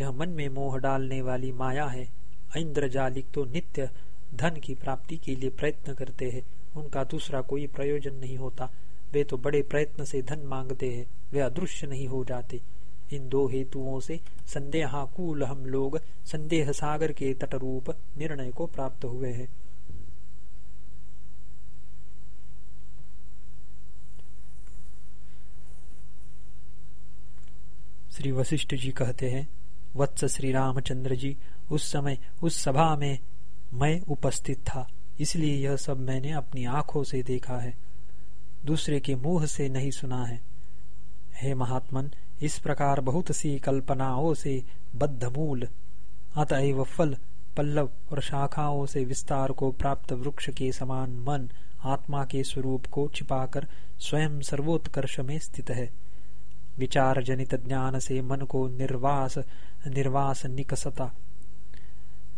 यह मन में मोह डालने वाली माया है। इंद्र जालिक तो नित्य धन की प्राप्ति के लिए प्रयत्न करते हैं। उनका दूसरा कोई प्रयोजन नहीं होता। वे तो बड़े प्रयत्न से धन मांगते हैं। वे अदृश्य नहीं हो जाते। इन दो हेतुओं से संदेहाकूल हम लोग संदेह सागर के तटरूप निर्णय को प्राप्त हुए हैं। श्री वशिष्ठ जी कहते हैं वत्स श्री रामचंद्र जी, उस समय, उस सभा में मैं उपस्थित था। इसलिए यह सब मैंने अपनी आँखों से देखा है। दूसरे के मुँह से नहीं सुना है। हे महात्मन, इस प्रकार बहुत सी कल्पनाओं से बद्धमूल, अतएव फल, पल्लव और शाखाओं से विस्तार को प्राप्त वृक्ष के समान मन, आत्मा के स्वरूप को छिपाकर स्वयं सर्वोत्कर्ष में स्थित है। विचार जनित ज्ञान से मन को निर्वास निर्वास निकसता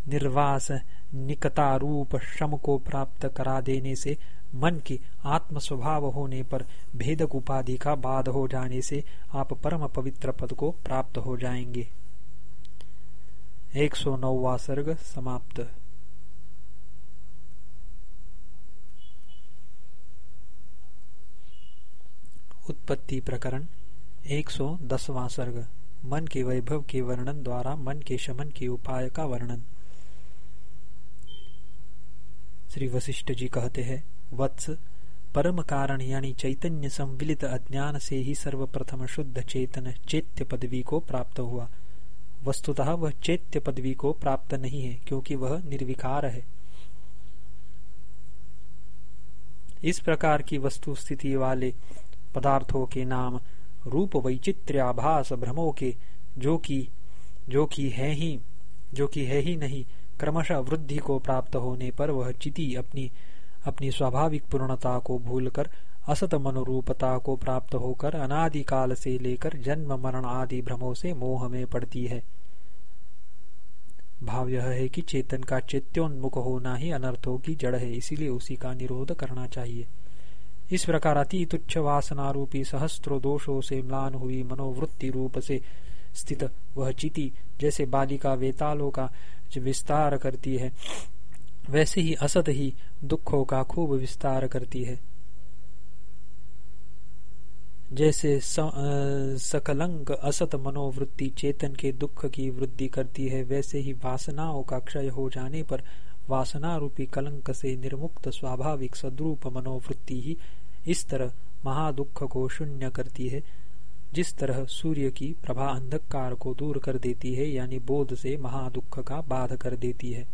निर्वास निकता रूप श्रम को प्राप्त करा देने से मन के आत्म स्वभाव होने पर भेदक उपाधि का बाध हो जाने से आप परम पवित्र पद को प्राप्त हो जाएँगे एक सौ नौवा सर्ग समाप्त। उत्पत्ति प्रकरण एक सौ दसवां सर्ग। मन के वैभव के वर्णन द्वारा मन के शमन के उपाय का वर्णन। श्री वशिष्ठ जी कहते हैं, वत्स, परम कारण यानी चैतन्य संविलित अज्ञान से ही सर्वप्रथम शुद्ध चेतन चैत्य पदवी को प्राप्त हुआ। वस्तुतः वह चैत्य पदवी को प्राप्त नहीं है, क्योंकि वह निर्विकार है। इस प्रकार की वस्तु स्थिति वाले पदार्थों के नाम रूप वैचित्र्याभास भ्रमों के, जो कि जो कि है ही, जो कि है ही नहीं, क्रमशः वृद्धि को प्राप्त होने पर वह चिति अपनी अपनी स्वाभाविक पूर्णता को भूलकर, असत मनोरूपता को प्राप्त होकर, अनादिकाल से लेकर जन्म, मरण आदि भ्रमों से मोह में पड़ती है। भाव यह है कि चेतन का चेत्योन्मुख होना ही अनर्थों की जड़ है, इसीलिए उसी का निरोध करना चाहिए। इस प्रकार अति तुच्छ वासना रूपी सहस्त्रो दोषों से म्लान हुई मनोवृत्ति रूप से स्थित वह चिति, जैसे बालिका वेतालों का विस्तार करती है, वैसे ही असत ही दुखों का खूब विस्तार करती है। जैसे सकलंक असत मनोवृत्ति चेतन के दुख की वृद्धि करती है, वैसे ही वासनाओं का क्षय हो जाने पर वासना रूपी कलंक से निर्मुक्त स्वाभाविक सद्रूप मनोवृत्ति ही इस तरह महादुख को शून्य करती है, जिस तरह सूर्य की प्रभा अंधकार को दूर कर देती है, यानी बोध से महादुख का बाध कर देती है।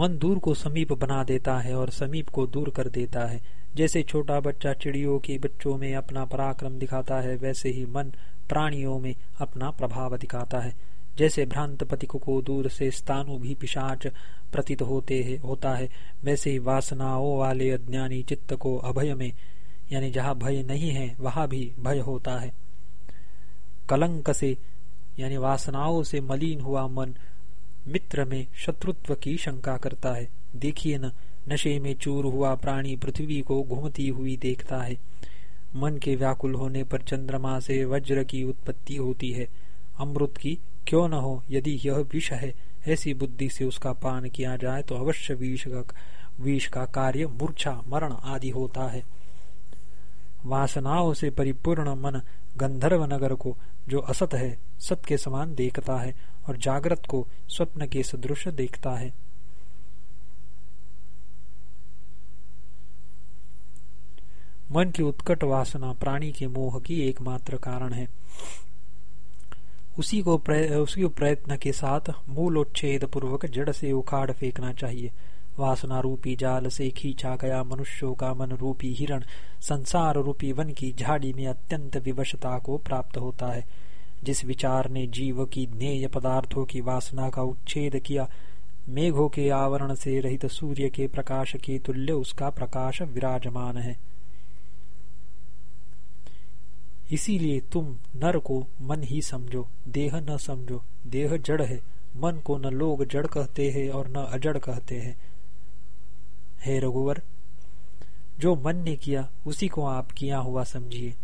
मन दूर को समीप बना देता है और समीप को दूर कर देता है। जैसे छोटा बच्चा चिड़ियों के बच्चों में अपना पराक्रम दिखाता है वैसे ही मन प्राणियों में अपना प्रभाव दिखाता है। जैसे भ्रांत पतिक को दूर से स्थानु भी पिशाच प्रतीत होते है, होता है वैसे ही वासनाओं वाले अज्ञानी चित्त को अभय में यानी जहाँ भय नहीं है वहाँ भी भय होता है। कलंक से यानी वासनाओं से मलिन हुआ मन मित्र में शत्रुत्व की शंका करता है। देखिए न नशे में चूर हुआ प्राणी पृथ्वी को घूमती हुई देखता है। मन के व्याकुल होने पर चंद्रमा से वज्र की उत्पत्ति होती है। अमृत की, क्यों न हो, यदि यह विष है, ऐसी बुद्धि से उसका पान किया जाए तो अवश्य विष का विष का कार्य मूर्छा, मरण आदि होता है। वासनाओं से परिपूर्ण मन गंधर्व नगर को, जो असत है, सत के समान देखता है और जागृत को स्वप्न के सदृश देखता है। मन की उत्कट वासना, प्राणी के मोह की एकमात्र कारण है। उसी को उसी प्रयत्न के साथ मूलोच्छेद पूर्वक जड़ से उखाड़ फेंकना चाहिए। वासना रूपी जाल से खींचा गया मनुष्यों का मन रूपी हिरण, संसार रूपी वन की झाड़ी में अत्यंत विवशता को प्राप्त होता है। जिस विचार ने जीव की ज्ञेय पदार्थों की वासना का उच्छेद किया, मेघों के आवरण से रहित सूर्य के प्रकाश के तुल्य उसका प्रकाश विराजमान है। इसीलिए तुम नर को मन ही समझो, देह न समझो। देह जड़ है, मन को न लोग जड़ कहते हैं और न अजड़ कहते हैं। हे रघुवर, जो मन ने किया, उसी को आप किया हुआ समझिए।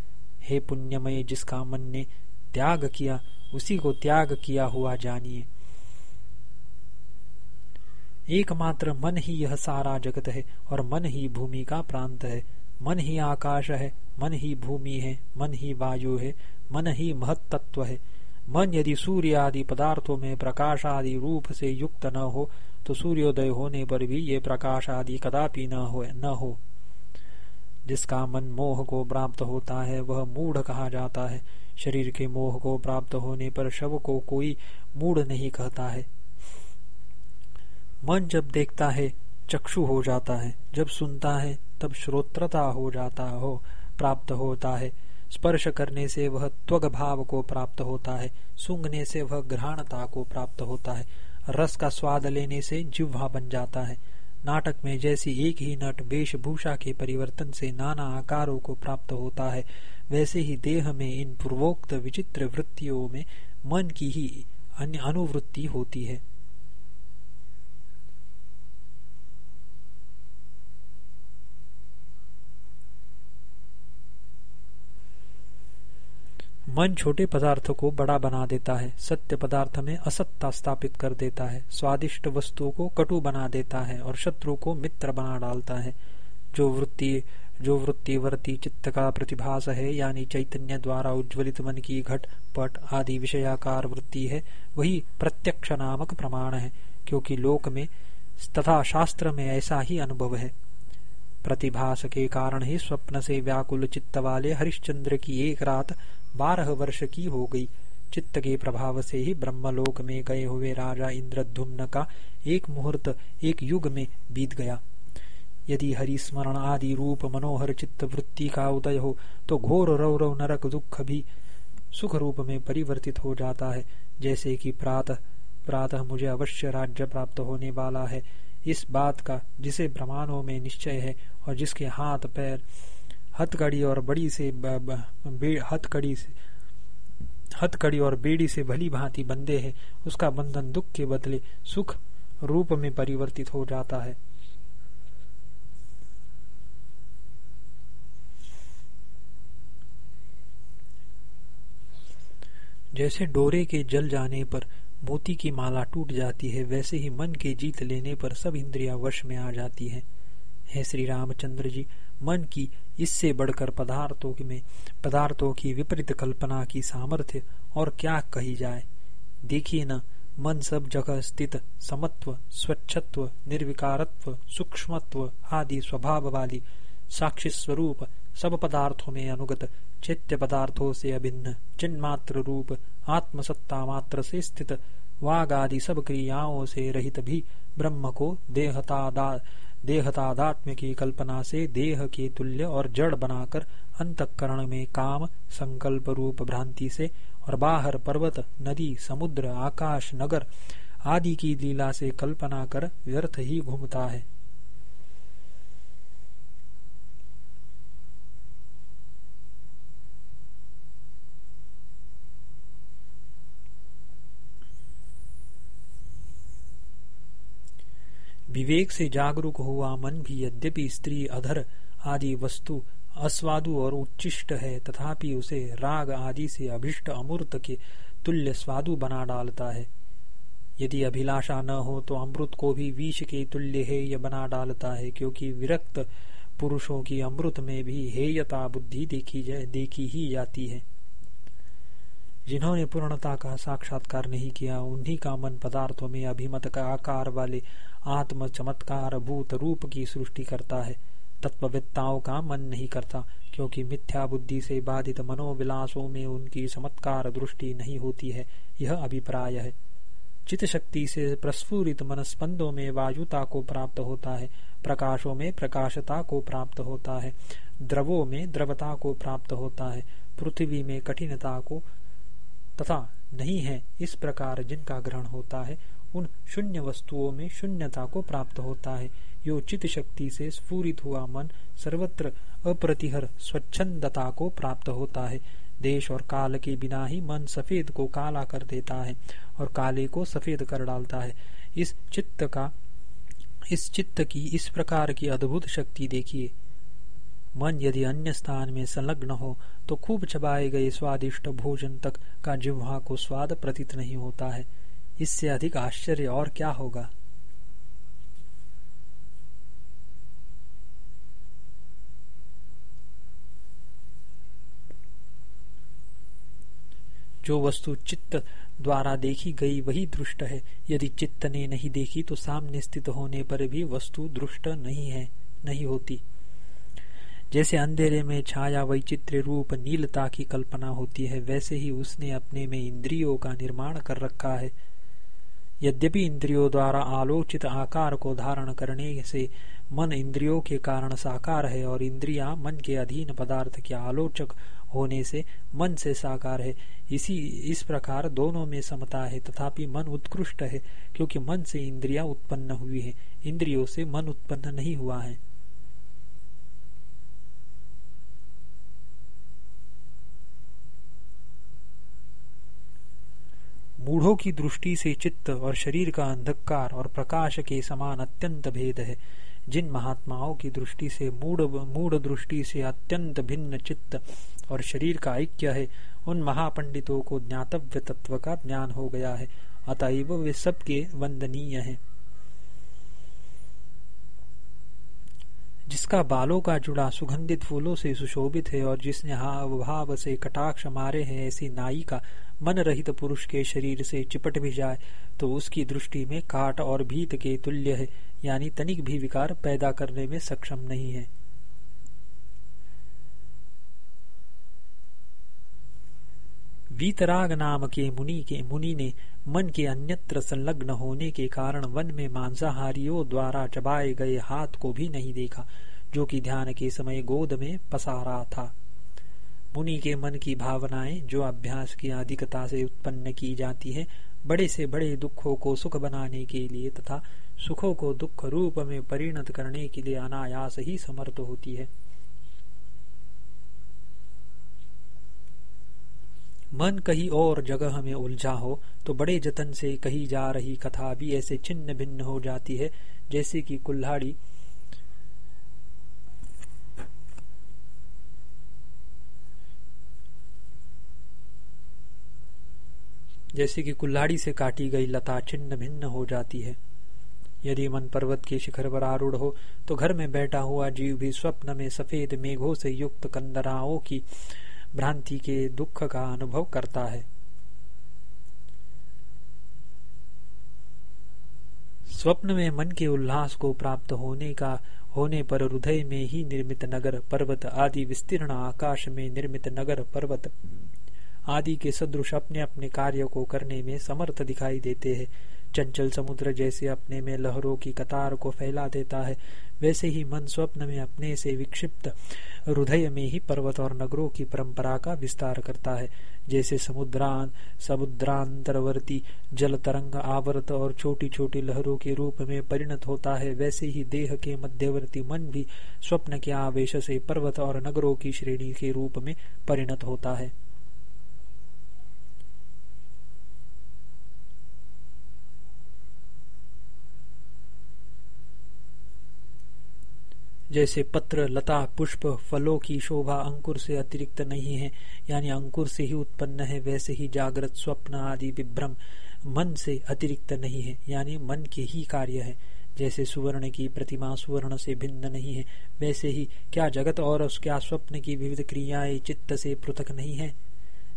हे पुण्यमय, जिसका मन ने त्याग किया, उसी को त्याग किया हुआ जानिए। एकमात्र मन ही यह सारा जगत है और मन ही भूमि का प्रांत है। मन ही आकाश है, मन ही भूमि है, मन ही वायु है, मन ही महत्त्व है। मन यदि सूर्य आदि पदार्थों में प्रकाश आदि रूप से युक्त न हो तो सूर्योदय होने पर भी ये प्रकाश आदि कदापि न हो न हो। जिसका मन मोह को प्राप्त होता है, वह मूढ़ कहा जाता है। शरीर के मोह को प्राप्त होने पर शव को कोई मूढ़ नहीं कहता है। मन जब देखता है, चक्षु हो जाता है, जब सुनता है तब श्रोत्रता हो जाता हो, प्राप्त होता है। स्पर्श करने से वह त्वग भाव को प्राप्त होता है, सूंघने से वह ग्रहणता को प्राप्त होता है। रस का स्वाद लेने से जिह्वा बन जाता है। नाटक में जैसी एक ही नट वेशभूषा के परिवर्तन से नाना आकारों को प्राप्त होता है, वैसे ही देह में इन पूर्वोक्त विचित्र वृत्तियों में मन की ही अन्य अनुवृत्ति होती है। मन छोटे पदार्थ को बड़ा बना देता है, सत्य पदार्थ में असत्ता स्थापित कर देता है, स्वादिष्ट वस्तुओं को कटु बना देता है और शत्रु को मित्र बना डालता है। जो वृत्ति, जो वृत्तिवर्ती चित्त का प्रतिभास है, यानी चैतन्य द्वारा उज्ज्वलित मन की घट पट आदि विषयाकार वृत्ति है, वही प्रत्यक्ष नामक प्रमाण है, क्योंकि लोक में तथा शास्त्र में ऐसा ही अनुभव है। प्रतिभास के कारण ही स्वप्न से व्याकुल चित्त वाले हरिश्चंद्र की एक रात बारह वर्ष की हो गई। चित्त के प्रभाव से ही ब्रह्मलोक में गए हुए राजा इंद्रधुम्न का एक मुहूर्त, एक युग में बीत गया। यदि हरिस्मरण आदि रूप मनोहर चित्त वृत्ति का उदय हो तो घोर रौरव नरक दुख भी सुख रूप में परिवर्तित हो जाता है। जैसे कि प्रातः प्रातः मुझे अवश्य राज्य प्राप्त होने वाला है। इस बात का, जिसे ब्रह्मांडों में निश्चय है और जिसके हाथ पैर हथकड़ी और बड़ी से हथकड़ी हथकड़ी और बेड़ी से भली भांति बंधे है, उसका बंधन दुख के बदले सुख रूप में परिवर्तित हो जाता है। जैसे डोरे के जल जाने पर मोती की माला टूट जाती है, वैसे ही मन के जीत लेने पर सब इंद्रिया वश में आ जाती है। हे श्री रामचंद्र जी, मन की इससे बढ़कर पदार्थों में, पदार्थों की विपरीत कल्पना की सामर्थ्य और क्या कही जाए? देखिए न, मन सब जगह स्थित समत्व, स्वच्छत्व, निर्विकारत्व, सूक्ष्मत्व आदि स्वभाव वाली साक्षी स्वरूप सब पदार्थों में अनुगत चैत्य पदार्थों से अभिन्न, चिन्मात्र रूप आत्मसत्ता मात्र से स्थित वाग आदि सब क्रियाओं से रहित भी ब्रह्म को देहता देहतादात्म्य की कल्पना से देह के तुल्य और जड़ बनाकर अंतकरण में काम, संकल्प रूप भ्रांति से और बाहर पर्वत, नदी, समुद्र, आकाश, नगर आदि की लीला से कल्पना कर व्यर्थ ही घूमता है। विवेक से जागरूक हुआ मन भी यद्यपि स्त्री, अधर आदि वस्तु अस्वादु और उच्चिष्ट है, तथापि उसे राग आदि से अभिष्ट अमृत के तुल्य स्वादु बना डालता है। यदि अभिलाषा न हो तो अमृत को भी विष के तुल्य हेय बना डालता है, क्योंकि विरक्त पुरुषों की अमृत में भी हेयता बुद्धि देखी देखी ही जाती है। जिन्होंने पूर्णता का साक्षात्कार नहीं किया, उन्हीं का मन पदार्थों में अभिमत का आकार वाले आत्म चमत्कार भूत रूप की सृष्टि करता है। तत्ववेत्ताओं का मन नहीं करता, क्योंकि मिथ्या बुद्धि से बाधित मनोविलासों में उनकी चमत्कार दृष्टि नहीं होती है, यह अभिप्राय है। चित शक्ति से प्रस्फुरित मनस्पंदों में वायुता को प्राप्त होता है, प्रकाशों में प्रकाशता को प्राप्त होता है, द्रवों में द्रवता को प्राप्त होता है, पृथ्वी में कठिनता को तथा नहीं है इस प्रकार जिनका ग्रहण होता है उन शून्य वस्तुओं में शून्यता को प्राप्त होता है। यो चित शक्ति से स्फूरित हुआ मन सर्वत्र अप्रतिहर स्वच्छंदता को प्राप्त होता है। देश और काल के बिना ही मन सफ़ेद को काला कर देता है और काले को सफ़ेद कर डालता है। इस चित्त का, इस चित्त की इस प्रकार की अद्भुत शक्ति देखिए। मन यदि अन्य स्थान में संलग्न हो तो खूब चबाए गए स्वादिष्ट भोजन तक का जिह्वा को स्वाद प्रतीत नहीं होता है। इससे अधिक आश्चर्य और क्या होगा? जो वस्तु चित्त द्वारा देखी गई वही दृष्ट है। यदि चित्त ने नहीं देखी तो सामने स्थित होने पर भी वस्तु दृष्ट नहीं है, नहीं होती। जैसे अंधेरे में छाया वैचित्र रूप नीलता की कल्पना होती है, वैसे ही उसने अपने में इंद्रियों का निर्माण कर रखा है। यद्यपि इंद्रियों द्वारा आलोचित आकार को धारण करने से मन इंद्रियों के कारण साकार है और इंद्रिया मन के अधीन पदार्थ के आलोचक होने से मन से साकार है। इसी, इस प्रकार दोनों में समता है तथापि मन उत्कृष्ट है क्योंकि मन से इंद्रिया उत्पन्न हुई है। इंद्रियों से मन उत्पन्न नहीं हुआ है। मूढ़ों की दृष्टि से चित्त और शरीर का अंधकार और प्रकाश के समान अत्यंत भेद है। जिन महात्माओं की दृष्टि से मूढ़ मूढ़ दृष्टि से अत्यंत भिन्न चित्त और शरीर का ऐक्य है, उन महापंडितों को ज्ञातव्य तत्व का ज्ञान हो गया है। अतएव वे सबके वंदनीय हैं। जिसका बालों का जुड़ा सुगंधित फूलों से सुशोभित है और जिसने हाव भाव से कटाक्ष मारे हैं ऐसी नाई का मन रहित पुरुष के शरीर से चिपट भी जाए तो उसकी दृष्टि में काट और भीत के तुल्य है, यानी तनिक भी विकार पैदा करने में सक्षम नहीं है। वीतराग नाम के मुनि के मुनि ने मन के अन्यत्र संलग्न होने के कारण वन में मांसाहारियों द्वारा चबाए गए हाथ को भी नहीं देखा, जो कि ध्यान के समय गोद में पसारा था। मुनि के मन की भावनाएँ जो अभ्यास की अधिकता से उत्पन्न की जाती है, बड़े से बड़े दुखों को सुख बनाने के लिए तथा सुखों को दुख रूप में परिणत करने के लिए अनायास ही समर्थ होती है। मन कहीं और जगह में उलझा हो तो बड़े जतन से कही जा रही कथा भी ऐसे छिन्न भिन्न हो जाती है, जैसे कि कुल्हाड़ी। जैसे कि कुल्हाड़ी से काटी गई लता छिन्न भिन्न हो जाती है। यदि मन पर्वत के शिखर पर आरूढ़ हो तो घर में बैठा हुआ जीव भी स्वप्न में सफ़ेद मेघों से युक्त कंदराओं की भ्रांति के दुख का अनुभव करता है। स्वप्न में मन के उल्लास को प्राप्त होने का, होने पर हृदय में ही निर्मित नगर, पर्वत आदि विस्तीर्ण आकाश में निर्मित नगर, पर्वत आदि के सदृश अपने अपने कार्य को करने में समर्थ दिखाई देते हैं। चंचल समुद्र जैसे अपने में लहरों की कतार को फैला देता है। वैसे ही मन स्वप्न में अपने से विक्षिप्त हृदय में ही पर्वत और नगरों की परंपरा का विस्तार करता है। जैसे समुद्रान, समुद्रांतरवर्ती जल तरंग आवर्त और छोटी छोटी लहरों के रूप में परिणत होता है, वैसे ही देह के मध्यवर्ती मन भी स्वप्न के आवेश से पर्वत और नगरों की श्रेणी के रूप में परिणत होता है। जैसे पत्र, लता, पुष्प, फलों की शोभा अंकुर से अतिरिक्त नहीं है, यानी अंकुर से ही उत्पन्न है, वैसे ही जागृत, स्वप्न आदि विभ्रम मन से अतिरिक्त नहीं है, यानी मन के ही कार्य है। जैसे सुवर्ण की प्रतिमा सुवर्ण से भिन्न नहीं है, वैसे ही क्या जगत और क्या स्वप्न की विविध क्रियाएँ चित्त से पृथक नहीं है?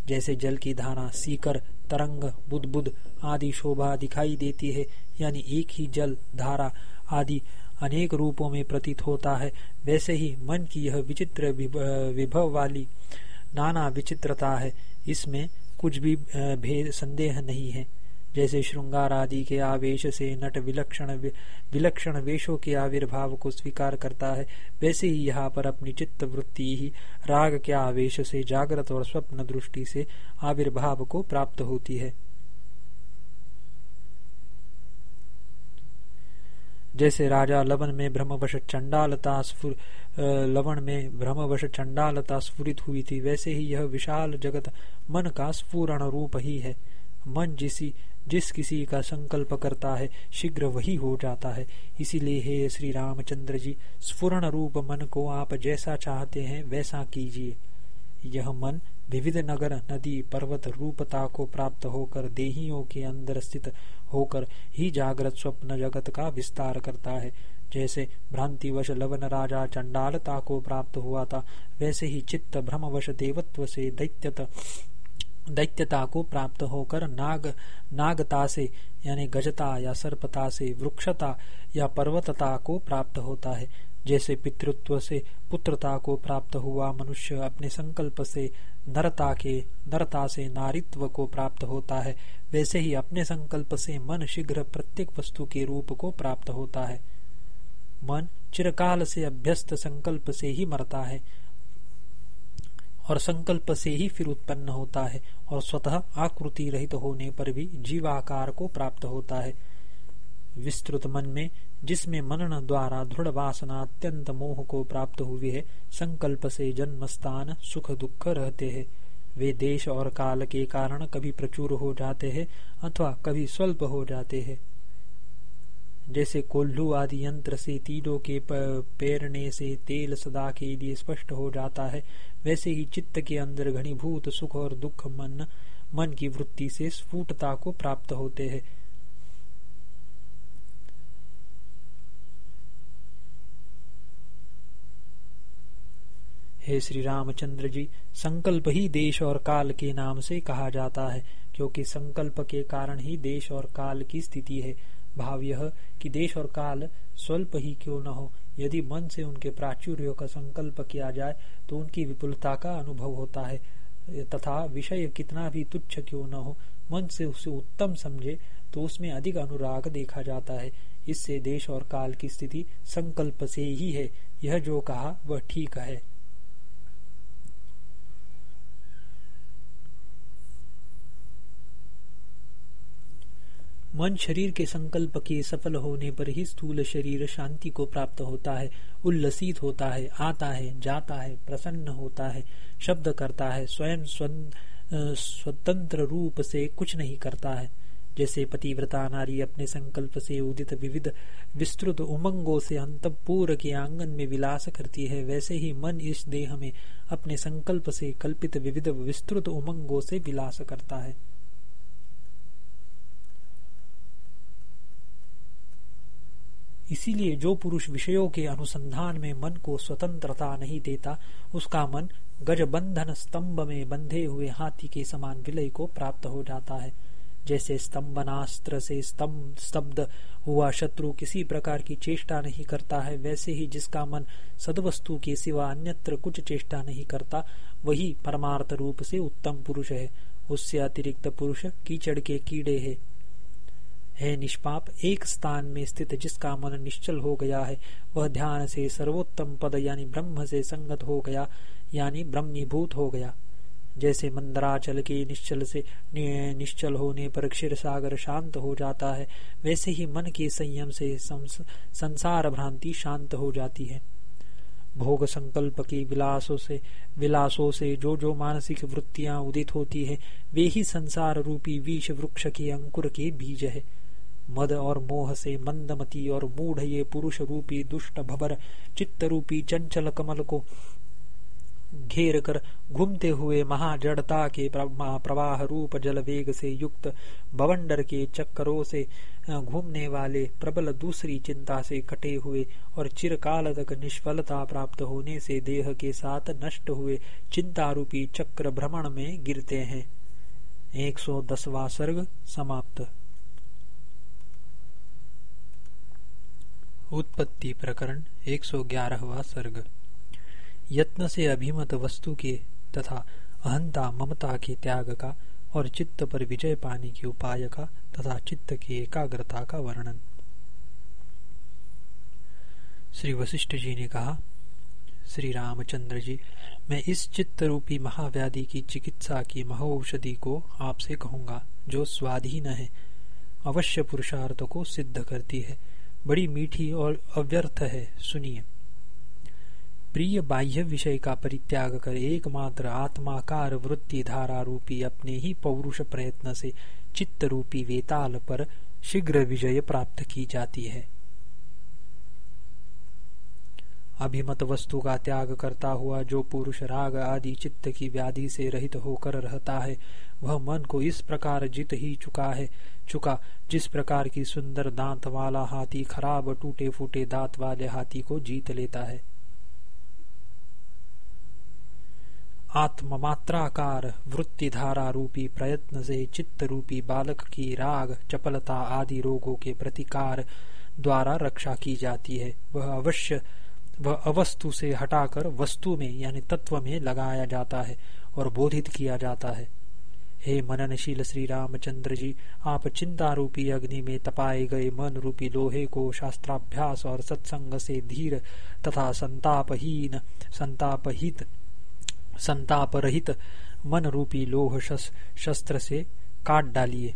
जैसे जल की धारा, सीकर, तरंग बुद बुद आदि शोभा दिखाई देती है, यानी एक ही जल, धारा आदि अनेक रूपों में प्रतीत होता है। वैसे ही मन की यह विचित्र विभव वाली नाना विचित्रता है। इसमें कुछ भी भेद संदेह नहीं है। जैसे श्रृंगार आदि के आवेश से नट विलक्षण विलक्षण वेशों के आविर्भाव को स्वीकार करता है। वैसे ही यहाँ पर अपनी चित्त वृत्ति ही राग के आवेश से जागृत और स्वप्न दृष्टि से आविर्भाव को प्राप्त होती है। जैसे राजा लवन में ब्रह्मवश चंडालता लवण में ब्रह्मवश चंडालता स्फुरित हुई थी, वैसे ही यह विशाल जगत मन का स्फूरण रूप ही है। मन जिसी, जिस किसी का संकल्प करता है, शीघ्र वही हो जाता है। इसीलिए हे श्री रामचंद्र जी, स्फुरण रूप मन को आप जैसा चाहते हैं, वैसा कीजिए। यह मन विविध नगर, नदी, पर्वत, रूपता को प्राप्त होकर, देहियों के अंदर स्थित होकर ही जागृत स्वप्न जगत का विस्तार करता है। जैसे भ्रांतिवश लवन राजा चंडालता को प्राप्त हुआ था, वैसे ही चित्त भ्रमवश देवत्व से दैत्यता दैत्यता को प्राप्त होकर नाग, नागता से, यानी गजता या सर्पता से, वृक्षता या पर्वतता को प्राप्त होता है। जैसे पितृत्व से पुत्रता को प्राप्त हुआ मनुष्य अपने संकल्प से नरता के नरता से नारित्व को प्राप्त होता है। वैसे ही अपने संकल्प से मन शीघ्र प्रत्येक वस्तु के रूप को प्राप्त होता है। मन चिरकाल से अभ्यस्त संकल्प से ही मरता है और संकल्प से ही फिर उत्पन्न होता है और स्वतः आकृति रहित होने पर भी जीवाकार को प्राप्त होता है। विस्तृत मन में जिसमें मनन द्वारा दृढ़ वासना अत्यंत मोह को प्राप्त हुई है, संकल्प से जन्म स्थान सुख दुख रहते हैं। वे देश और काल के कारण कभी प्रचुर हो जाते हैं अथवा कभी स्वल्प हो जाते हैं। जैसे कोल्लू आदि यंत्र से तीलों के पेरने से तेल सदा के लिए स्पष्ट हो जाता है, वैसे ही चित्त के अंदर घनीभूत सुख और दुख मन मन की वृत्ति से स्फुटता को प्राप्त होते हैं। हे श्री रामचंद्र जी, संकल्प ही देश और काल के नाम से कहा जाता है, क्योंकि संकल्प के कारण ही देश और काल की स्थिति है। भाव यह कि देश और काल स्वल्प ही क्यों न हो। यदि मन से उनके प्राचुर्य का संकल्प किया जाए तो उनकी विपुलता का अनुभव होता है। तथा विषय कितना भी तुच्छ क्यों न हो, मन से उसे उत्तम समझे तो उसमें अधिक अनुराग देखा जाता है। इससे देश और काल की स्थिति संकल्प से ही है। यह जो कहा, वह ठीक है। मन शरीर के संकल्प के सफल होने पर ही स्थूल शरीर शांति को प्राप्त होता है, उल्लसित होता है, आता है, जाता है, प्रसन्न होता है, शब्द करता है, स्वयं स्वतंत्र रूप से कुछ नहीं करता है। जैसे पतिव्रता नारी अपने संकल्प से उदित विविध विस्तृत उमंगों से अंतपुर के आँगन में विलास करती है, वैसे ही मन इस देह में अपने संकल्प से कल्पित विविध विस्तृत उमंगों से विलास करता है। इसीलिए जो पुरुष विषयों के अनुसंधान में मन को स्वतंत्रता नहीं देता, उसका मन गजबंधन स्तंभ में बंधे हुए हाथी के समान विलय को प्राप्त हो जाता है। जैसे स्तंभनास्त्र से स्तंभ, स्तब्ध हुआ शत्रु किसी प्रकार की चेष्टा नहीं करता है, वैसे ही जिसका मन सदवस्तु के सिवा अन्यत्र कुछ चेष्टा नहीं करता, वही परमार्थ रूप से उत्तम पुरुष है। उससे अतिरिक्त पुरुष कीचड़ के कीड़े है। है निष्पाप, एक स्थान में स्थित जिसका मन निश्चल हो गया है, वह ध्यान से सर्वोत्तम पद यानी ब्रह्म से संगत हो गया, यानी ब्रह्मीभूत हो गया। जैसे मंदराचल के निश्चल से निश्चल होने पर क्षीर सागर शांत हो जाता है, वैसे ही मन के संयम से संसार भ्रांति शांत हो जाती है। भोग संकल्प के विलासों से विलासों से जो जो मानसिक वृत्तियाँ उदित होती है, वे ही संसार रूपी विष वृक्ष के अंकुर के बीज है। मद और मोह से मंदमती और मूढ़ ये पुरुष रूपी दुष्ट भवर चित्त रूपी चंचल कमल को घेर कर घूमते हुए महाजड़ता के प्रवाह रूप जल वेग से युक्त बवंडर के चक्करों से घूमने वाले प्रबल दूसरी चिंता से कटे हुए और चिरकाल तक निष्फलता प्राप्त होने से देह के साथ नष्ट हुए चिंता रूपी चक्र भ्रमण में गिरते हैं। एक सौ दसवा सर्ग समाप्त। उत्पत्ति प्रकरण एक सौ ग्यारहवा सर्ग। यत्न से अभिमत वस्तु के तथा अहंता ममता के त्याग का और चित्त पर विजय पाने के उपाय का तथा चित्त की एकाग्रता का वर्णन। श्री वशिष्ठ जी ने कहा, श्री रामचंद्र जी, मैं इस चित्त रूपी महाव्याधि की चिकित्सा की महौषधि को आपसे कहूँगा, जो स्वाधीन है, अवश्य पुरुषार्थ को सिद्ध करती है। बड़ी मीठी और अव्यर्थ है। सुनिए। प्रिय बाह्य विषय का परित्याग कर एकमात्र आत्माकार वृत्ति धारा रूपी अपने ही पौरुष प्रयत्न से चित्त रूपी वेताल पर शीघ्र विजय प्राप्त की जाती है। अभिमत वस्तु का त्याग करता हुआ जो पुरुष राग आदि चित्त की व्याधि से रहित होकर रहता है, वह मन को इस प्रकार जीत ही चुका है, चुका जिस प्रकार की सुंदर दांत वाला हाथी खराब टूटे फूटे दांत वाले हाथी को जीत लेता है। आत्ममात्राकार वृत्ति धारा रूपी प्रयत्न से चित्त रूपी बालक की राग, चपलता आदि रोगों के प्रतिकार द्वारा रक्षा की जाती है। वह अवश्य वह अवस्तु से हटाकर वस्तु में, यानी तत्व में लगाया जाता है और बोधित किया जाता है। हे मननशील श्री रामचंद्र जी आप चिंता रूपी अग्नि में तपाए गए मन रूपी लोहे को शास्त्राभ्यास और सत्संग से धीर तथा संतापहीन, संतापहित संताप रहित मन रूपी लोह शस्त्र से काट डालिए।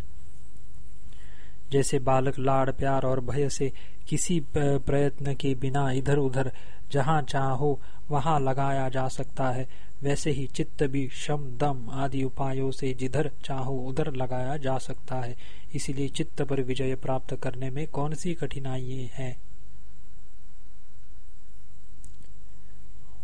जैसे बालक लाड़ प्यार और भय से किसी प्रयत्न के बिना इधर उधर जहाँ चाहो वहाँ लगाया जा सकता है। वैसे ही चित्त भी शम, दम आदि उपायों से जिधर चाहो उधर लगाया जा सकता है। इसलिए चित्त पर विजय प्राप्त करने में कौन सी कठिनाइयाँ है?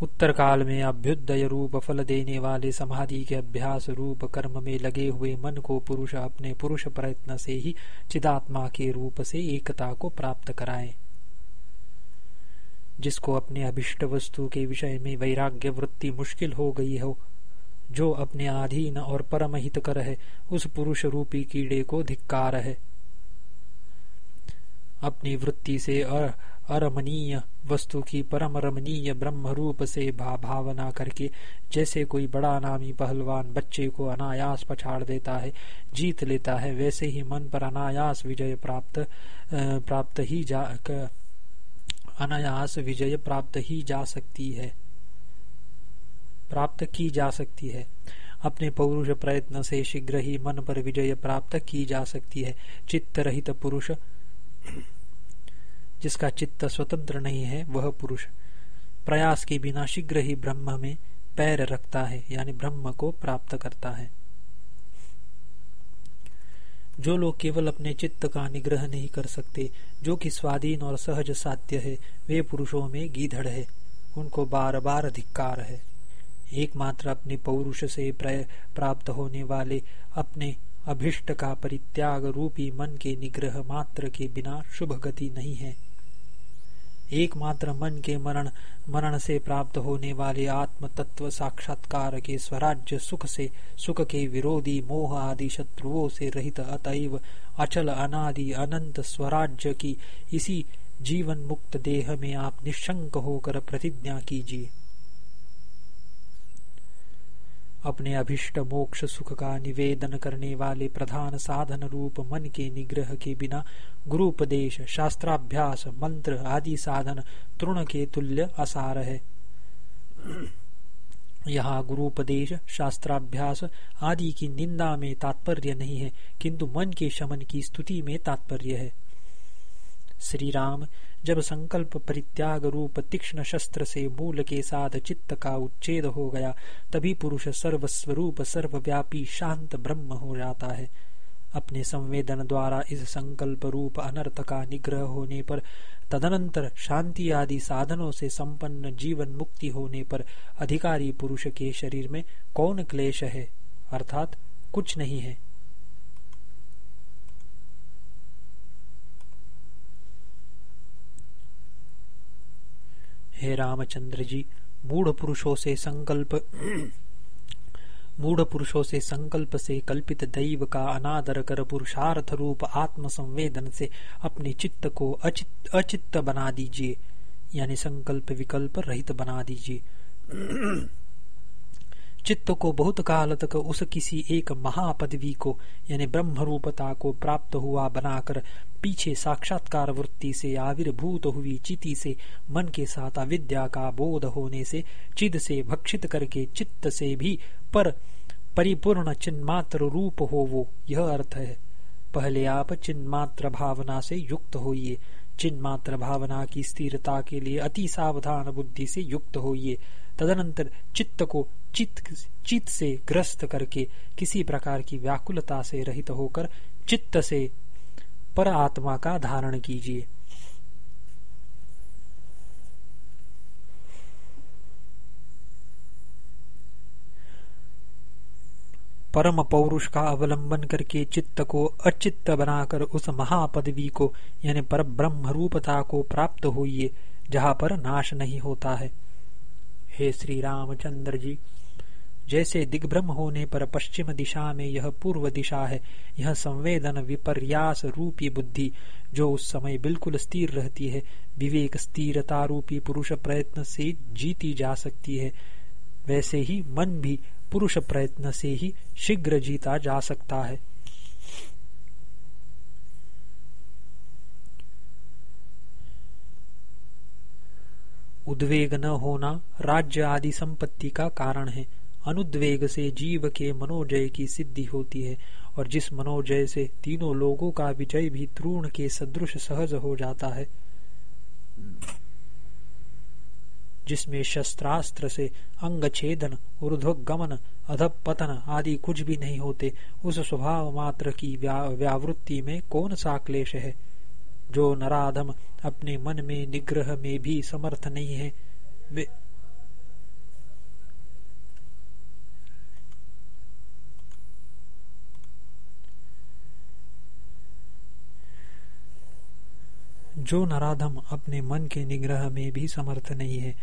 उत्तर काल में अभ्युदय रूप फल देने वाले समाधि के अभ्यास रूप कर्म में लगे हुए मन को पुरुष अपने पुरुष प्रयत्न से ही चिदात्मा के रूप से एकता को प्राप्त कराए। जिसको अपने अभिष्ट वस्तु के विषय में वैराग्य वृत्ति मुश्किल हो गई हो, जो अपने आधीन और परम हित कर है, उस पुरुष रूपी कीड़े को धिक्कार है। अपनी वृत्ति से अरमणीय वस्तु की परम रमणीय ब्रह्म रूप से भा भावना करके जैसे कोई बड़ा नामी पहलवान बच्चे को अनायास पछाड़ देता है, जीत लेता है, वैसे ही मन पर अनायास विजय प्राप्त प्राप्त ही जा अनायास विजय प्राप्त ही जा सकती है। प्राप्त की जा सकती है। अपने पौरुष प्रयत्न से शीघ्र ही मन पर विजय प्राप्त की जा सकती है। चित्त रहित पुरुष जिसका चित्त स्वतंत्र नहीं है, वह पुरुष। प्रयास के बिना शीघ्र ही ब्रह्म में पैर रखता है, यानी ब्रह्म को प्राप्त करता है। जो लोग केवल अपने चित्त का निग्रह नहीं कर सकते, जो कि स्वाधीन और सहज साध्य है, वे पुरुषों में गीधड़ है। उनको बार बार अधिकार है। एकमात्र अपने पौरुष से प्राप्त होने वाले अपने अभिष्ट का परित्याग रूपी मन के निग्रह मात्र के बिना शुभ गति नहीं है। एकमात्र मन के मरण मरण से प्राप्त होने वाले आत्म तत्व साक्षात्कार के स्वराज्य सुख से, सुख के विरोधी मोह आदि शत्रुओं से रहित अतएव अचल अनादि अनंत स्वराज्य की इसी जीवन मुक्त देह में आप निशंक होकर प्रतिज्ञा कीजिए। अपने अभिष्ट मोक्ष, सुख का निवेदन करने वाले प्रधान साधन रूप मन के निग्रह के बिना गुरुपदेश, शास्त्राभ्यास, मंत्र आदि साधन तृण के तुल्य असार है। यहाँ गुरुपदेश, शास्त्राभ्यास आदि की निंदा में तात्पर्य नहीं है, किंतु मन के शमन की स्तुति में तात्पर्य है। श्री राम जब संकल्प परित्याग रूप तीक्ष्ण शस्त्र से मूल के साथ चित्त का उच्छेद हो गया, तभी पुरुष सर्वस्वरूप, सर्वव्यापी, शांत ब्रह्म हो जाता है। अपने संवेदन द्वारा इस संकल्प रूप अनर्थ का निग्रह होने पर, तदनंतर शांति आदि साधनों से संपन्न जीवन मुक्ति होने पर अधिकारी पुरुष के शरीर में कौन क्लेश है? अर्थात कुछ नहीं है। हे रामचंद्र जी मूढ़ पुरुषों से संकल्प मूढ़ पुरुषों से संकल्प से कल्पित दैव का अनादर कर पुरुषार्थ रूप आत्म संवेदन से अपने चित्त को अचित, अचित्त बना दीजिए, यानी संकल्प विकल्प रहित बना दीजिए। चित्त को बहुत काल तक उस किसी एक महापदवी को, यानी ब्रह्म रूपता को प्राप्त हुआ बनाकर पीछे साक्षात्कार वृत्ति से आविर्भूत हुई चिति से, मन के साथ अविद्या का बोध होने से, चिद से भक्षित करके चित्त से भी पर परिपूर्ण चिन्मात्र रूप हो वो। यह अर्थ है, पहले आप चिन्मात्र भावना से युक्त होइए। चिन्मात्र भावना की स्थिरता के लिए अति सावधान बुद्धि से युक्त होइए। तदनंतर चित्त को चित्त चित्त से ग्रस्त करके किसी प्रकार की व्याकुलता से रहित होकर चित्त से पर आत्मा का धारण कीजिए। परम पौरुष का अवलंबन करके चित्त को अचित्त बनाकर उस महापदवी को, यानी पर ब्रह्म रूपता को प्राप्त हुई जहाँ पर नाश नहीं होता है। हे श्री रामचंद्र जी जैसे दिग्भ्रम होने पर पश्चिम दिशा में यह पूर्व दिशा है, यह संवेदन विपर्यास रूपी बुद्धि, जो उस समय बिल्कुल स्थिर रहती है, विवेक स्थिरता रूपी पुरुष प्रयत्न से जीती जा सकती है, वैसे ही मन भी पुरुष प्रयत्न से ही शीघ्र जीता जा सकता है। उद्वेग न होना राज्य आदि संपत्ति का कारण है। अनुद्वेग से जीव के मनोजय की सिद्धि होती है और जिस मनोजय से तीनों लोगों का विजय भी तृण के सदृश सहज हो जाता है। जिसमें शस्त्रास्त्र से अंग छेदन ऊर्ध्वगमन अधप पतन आदि कुछ भी नहीं होते उस स्वभाव मात्र की व्या, व्यावृत्ति में कौन सा क्लेश है? जो नराधम अपने मन में निग्रह में भी समर्थ नहीं है जो नराधम अपने मन के निग्रह में भी समर्थ नहीं है,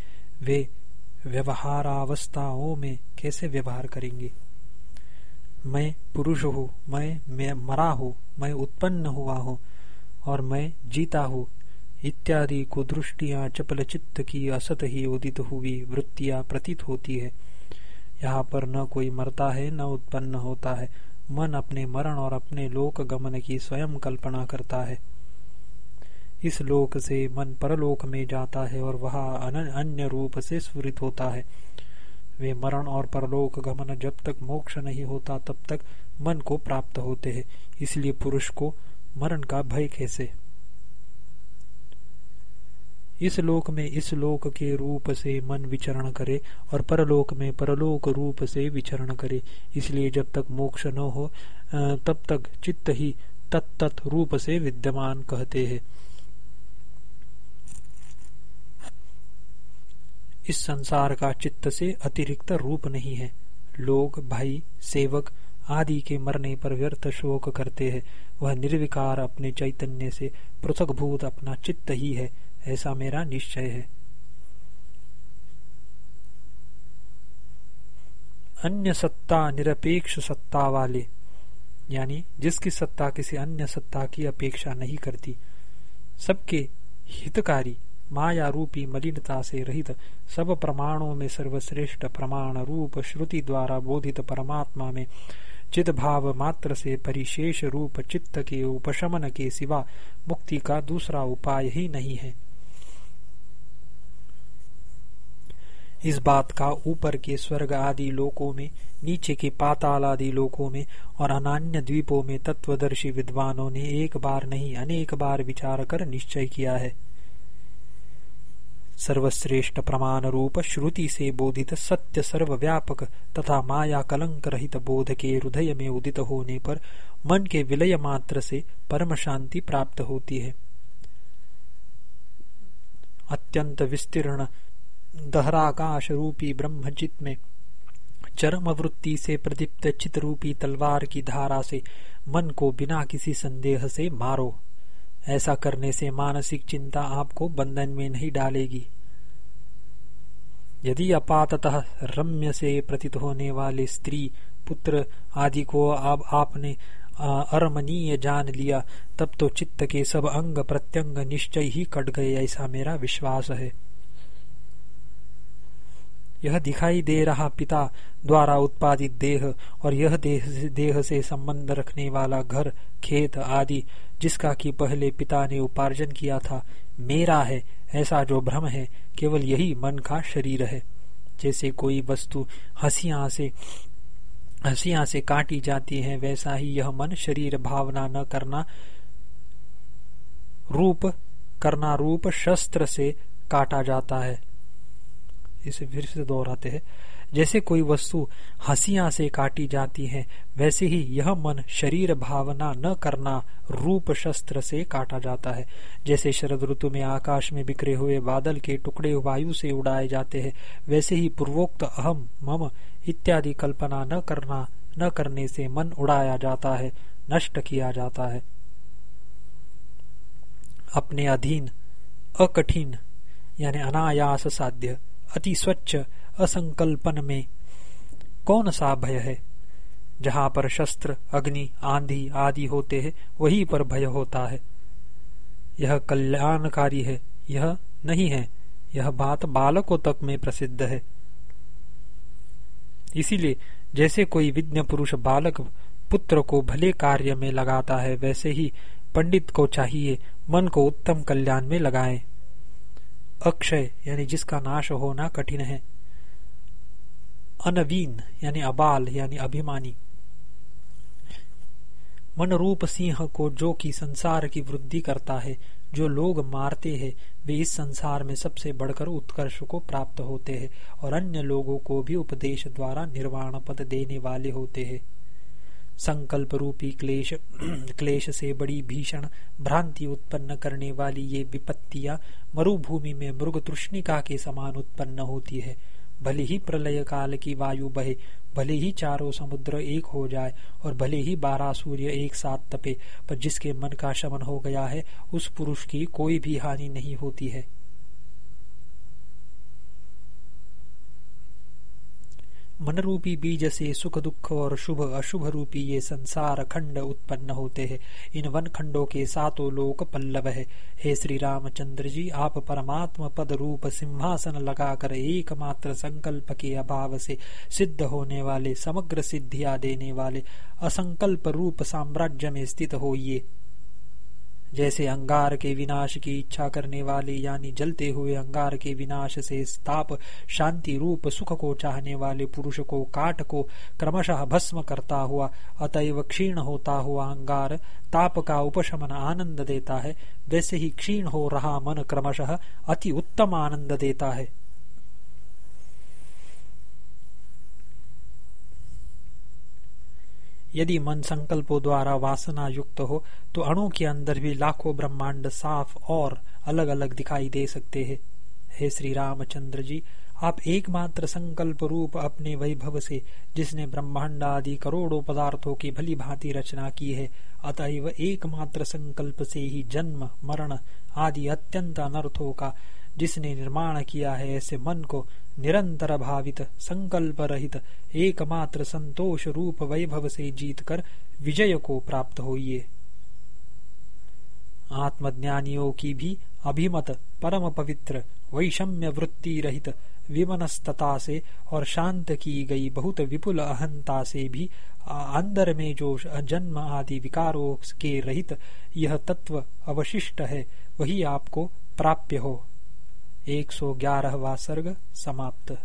वे व्यवहारावस्थाओं में कैसे व्यवहार करेंगे? मैं पुरुष हूँ, मैं मैं मरा हूँ, मैं उत्पन्न हुआ हूँ और मैं जीता हूँ। इत्यादि को दृष्टिया चपल चित्त की असत ही उदित हुई वृत्तियाँ प्रतीत होती है। यहाँ पर न कोई मरता है, न उत्पन्न होता है। मन अपने मरण और अपने लोक गमन की स्वयं कल्पना करता है। इस लोक से मन परलोक में जाता है और वह अन्य रूप से स्फुरित होता है। वे मरण और परलोक गमन जब तक मोक्ष नहीं होता तब तक मन को प्राप्त होते हैं। इसलिए पुरुष को मरण का भय कैसे? इस लोक में इस लोक के रूप से मन विचरण करे और परलोक में परलोक रूप से विचरण करे। इसलिए जब तक मोक्ष न हो तब तक चित्त ही तत्त रूप से विद्यमान कहते हैं। इस संसार का चित्त से अतिरिक्त रूप नहीं है। लोग, भाई, सेवक आदि के मरने पर व्यर्थ शोक करते हैं। वह निर्विकार अपने चैतन्य से पृथक भूत अपना चित्त ही है। ऐसा मेरा निश्चय है। अन्य सत्ता निरपेक्ष सत्ता वाले, यानी जिसकी सत्ता किसी अन्य सत्ता की अपेक्षा नहीं करती, सबके हितकारी माया रूपी मलिनता से रहित सब प्रमाणों में सर्वश्रेष्ठ प्रमाण रूप श्रुति द्वारा बोधित परमात्मा में चित भाव मात्र से परिशेष रूप चित्त के उपशमन के सिवा मुक्ति का दूसरा उपाय ही नहीं है। इस बात का ऊपर के स्वर्ग आदि लोकों में, नीचे के पाताल आदि लोकों में और अनान्य द्वीपों में तत्वदर्शी विद्वानों ने एक बार नहीं अनेक बार विचार कर निश्चय किया है। सर्वश्रेष्ठ प्रमाण रूप श्रुति से बोधित सत्य सर्वव्यापक तथा माया कलंक रहित बोध के हृदय में उदित होने पर मन के विलय मात्र से परम शांति प्राप्त होती है। अत्यंत विस्तीर्ण दहराकाश रूपी ब्रह्मचित में चरम वृत्ति से प्रदीप्त चित रूपी तलवार की धारा से मन को बिना किसी संदेह से मारो। ऐसा करने से मानसिक चिंता आपको बंधन में नहीं डालेगी। यदि अपातः रम्य से प्रतीत होने वाले स्त्री, पुत्र आदि को अब आपने अरमनीय जान लिया, तब तो चित्त के सब अंग प्रत्यंग निश्चय ही कट गए ऐसा मेरा विश्वास है। यह दिखाई दे रहा पिता द्वारा उत्पादित देह और यह देह से संबंध रखने वाला घर, खेत आदि जिसका कि पहले पिता ने उपार्जन किया था, मेरा है, ऐसा जो भ्रम है, केवल यही मन का शरीर है। जैसे कोई वस्तु हंसिया से हंसिया से काटी जाती है, वैसा ही यह मन शरीर भावना न करना रूप करना रूप शस्त्र से काटा जाता है। इसे फिर से दोहराते हैं। जैसे कोई वस्तु हंसिया से काटी जाती है, वैसे ही यह मन शरीर भावना न करना रूप शस्त्र से काटा जाता है। जैसे शरद ऋतु में आकाश में बिखरे हुए बादल के टुकड़े वायु से उड़ाए जाते हैं, वैसे ही पूर्वोक्त अहम, मम इत्यादि कल्पना न करना, न करने से मन उड़ाया जाता है, नष्ट किया जाता है। अपने अधीन, अकठिन, यानी अनायास साध्य, अति स्वच्छ असंकल्पन में। कौन सा भय है? जहाँ पर शस्त्र, अग्नि, आंधी आदि होते हैं, वहीं पर भय होता है। यह कल्याणकारी है, यह नहीं है, यह बात बालकों तक में प्रसिद्ध है। इसीलिए जैसे कोई विज्ञ पुरुष बालक पुत्र को भले कार्य में लगाता है, वैसे ही पंडित को चाहिए मन को उत्तम कल्याण में लगाए। अक्षय, यानी जिसका नाश होना कठिन है अनवीन यानी अबाल यानी अभिमानी मन रूप सिंह को जो कि संसार की वृद्धि करता है, जो लोग मारते हैं, वे इस संसार में सबसे बढ़कर उत्कर्ष को प्राप्त होते हैं और अन्य लोगों को भी उपदेश द्वारा निर्वाण पद देने वाले होते हैं। संकल्प रूपी क्लेश क्लेश से बड़ी भीषण भ्रांति उत्पन्न करने वाली ये विपत्तियाँ मरुभूमि में मृग तृष्णिका के समान उत्पन्न होती है। भले ही प्रलय काल की वायु बहे, भले ही चारों समुद्र एक हो जाए और भले ही बारह सूर्य एक साथ तपे, पर जिसके मन का शमन हो गया है, उस पुरुष की कोई भी हानि नहीं होती है। मन रूपी बीज से सुख दुख और शुभ अशुभ रूपी ये संसार खंड उत्पन्न होते हैं। इन वन खंडों के सातों लोक पल्लव है। हे श्री रामचंद्र जी, आप परमात्म पद रूप सिंहासन लगाकर एकमात्र संकल्प के अभाव से सिद्ध होने वाले, समग्र सिद्धियाँ देने वाले असंकल्प रूप साम्राज्य में स्थित होइए। जैसे अंगार के विनाश की इच्छा करने वाले यानी जलते हुए अंगार के विनाश से ताप शांति रूप सुख को चाहने वाले पुरुष को काट को क्रमशः भस्म करता हुआ, अतएव क्षीण होता हुआ अंगार ताप का उपशमन आनंद देता है। वैसे ही क्षीण हो रहा मन क्रमशः अति उत्तम आनंद देता है। यदि मन संकल्पों द्वारा वासना युक्त हो तो अणु के अंदर भी लाखों ब्रह्मांड साफ़ और अलग अलग दिखाई दे सकते हैं। हे श्री रामचंद्र जी, आप एकमात्र संकल्प रूप अपने वैभव से, जिसने ब्रह्मांड आदि करोड़ों पदार्थों की भली भांति रचना की है, अतएव एकमात्र संकल्प से ही जन्म, मरण आदि अत्यंत अनर्थों का जिसने निर्माण किया है ऐसे मन को निरंतर भावित संकल्प रहित एकमात्र संतोष रूप वैभव से जीतकर विजय को प्राप्त होइए। आत्मज्ञानियों की भी अभिमत, परम पवित्र, वैषम्य वृत्ति रहित, विमनस्तता से और शांत की गई बहुत विपुल अहंता से भी अंदर में जो जन्म आदि विकारों के रहित यह तत्व अवशिष्ट है, वही आपको प्राप्य हो। एक सौ ग्यारहवा सर्ग समाप्त।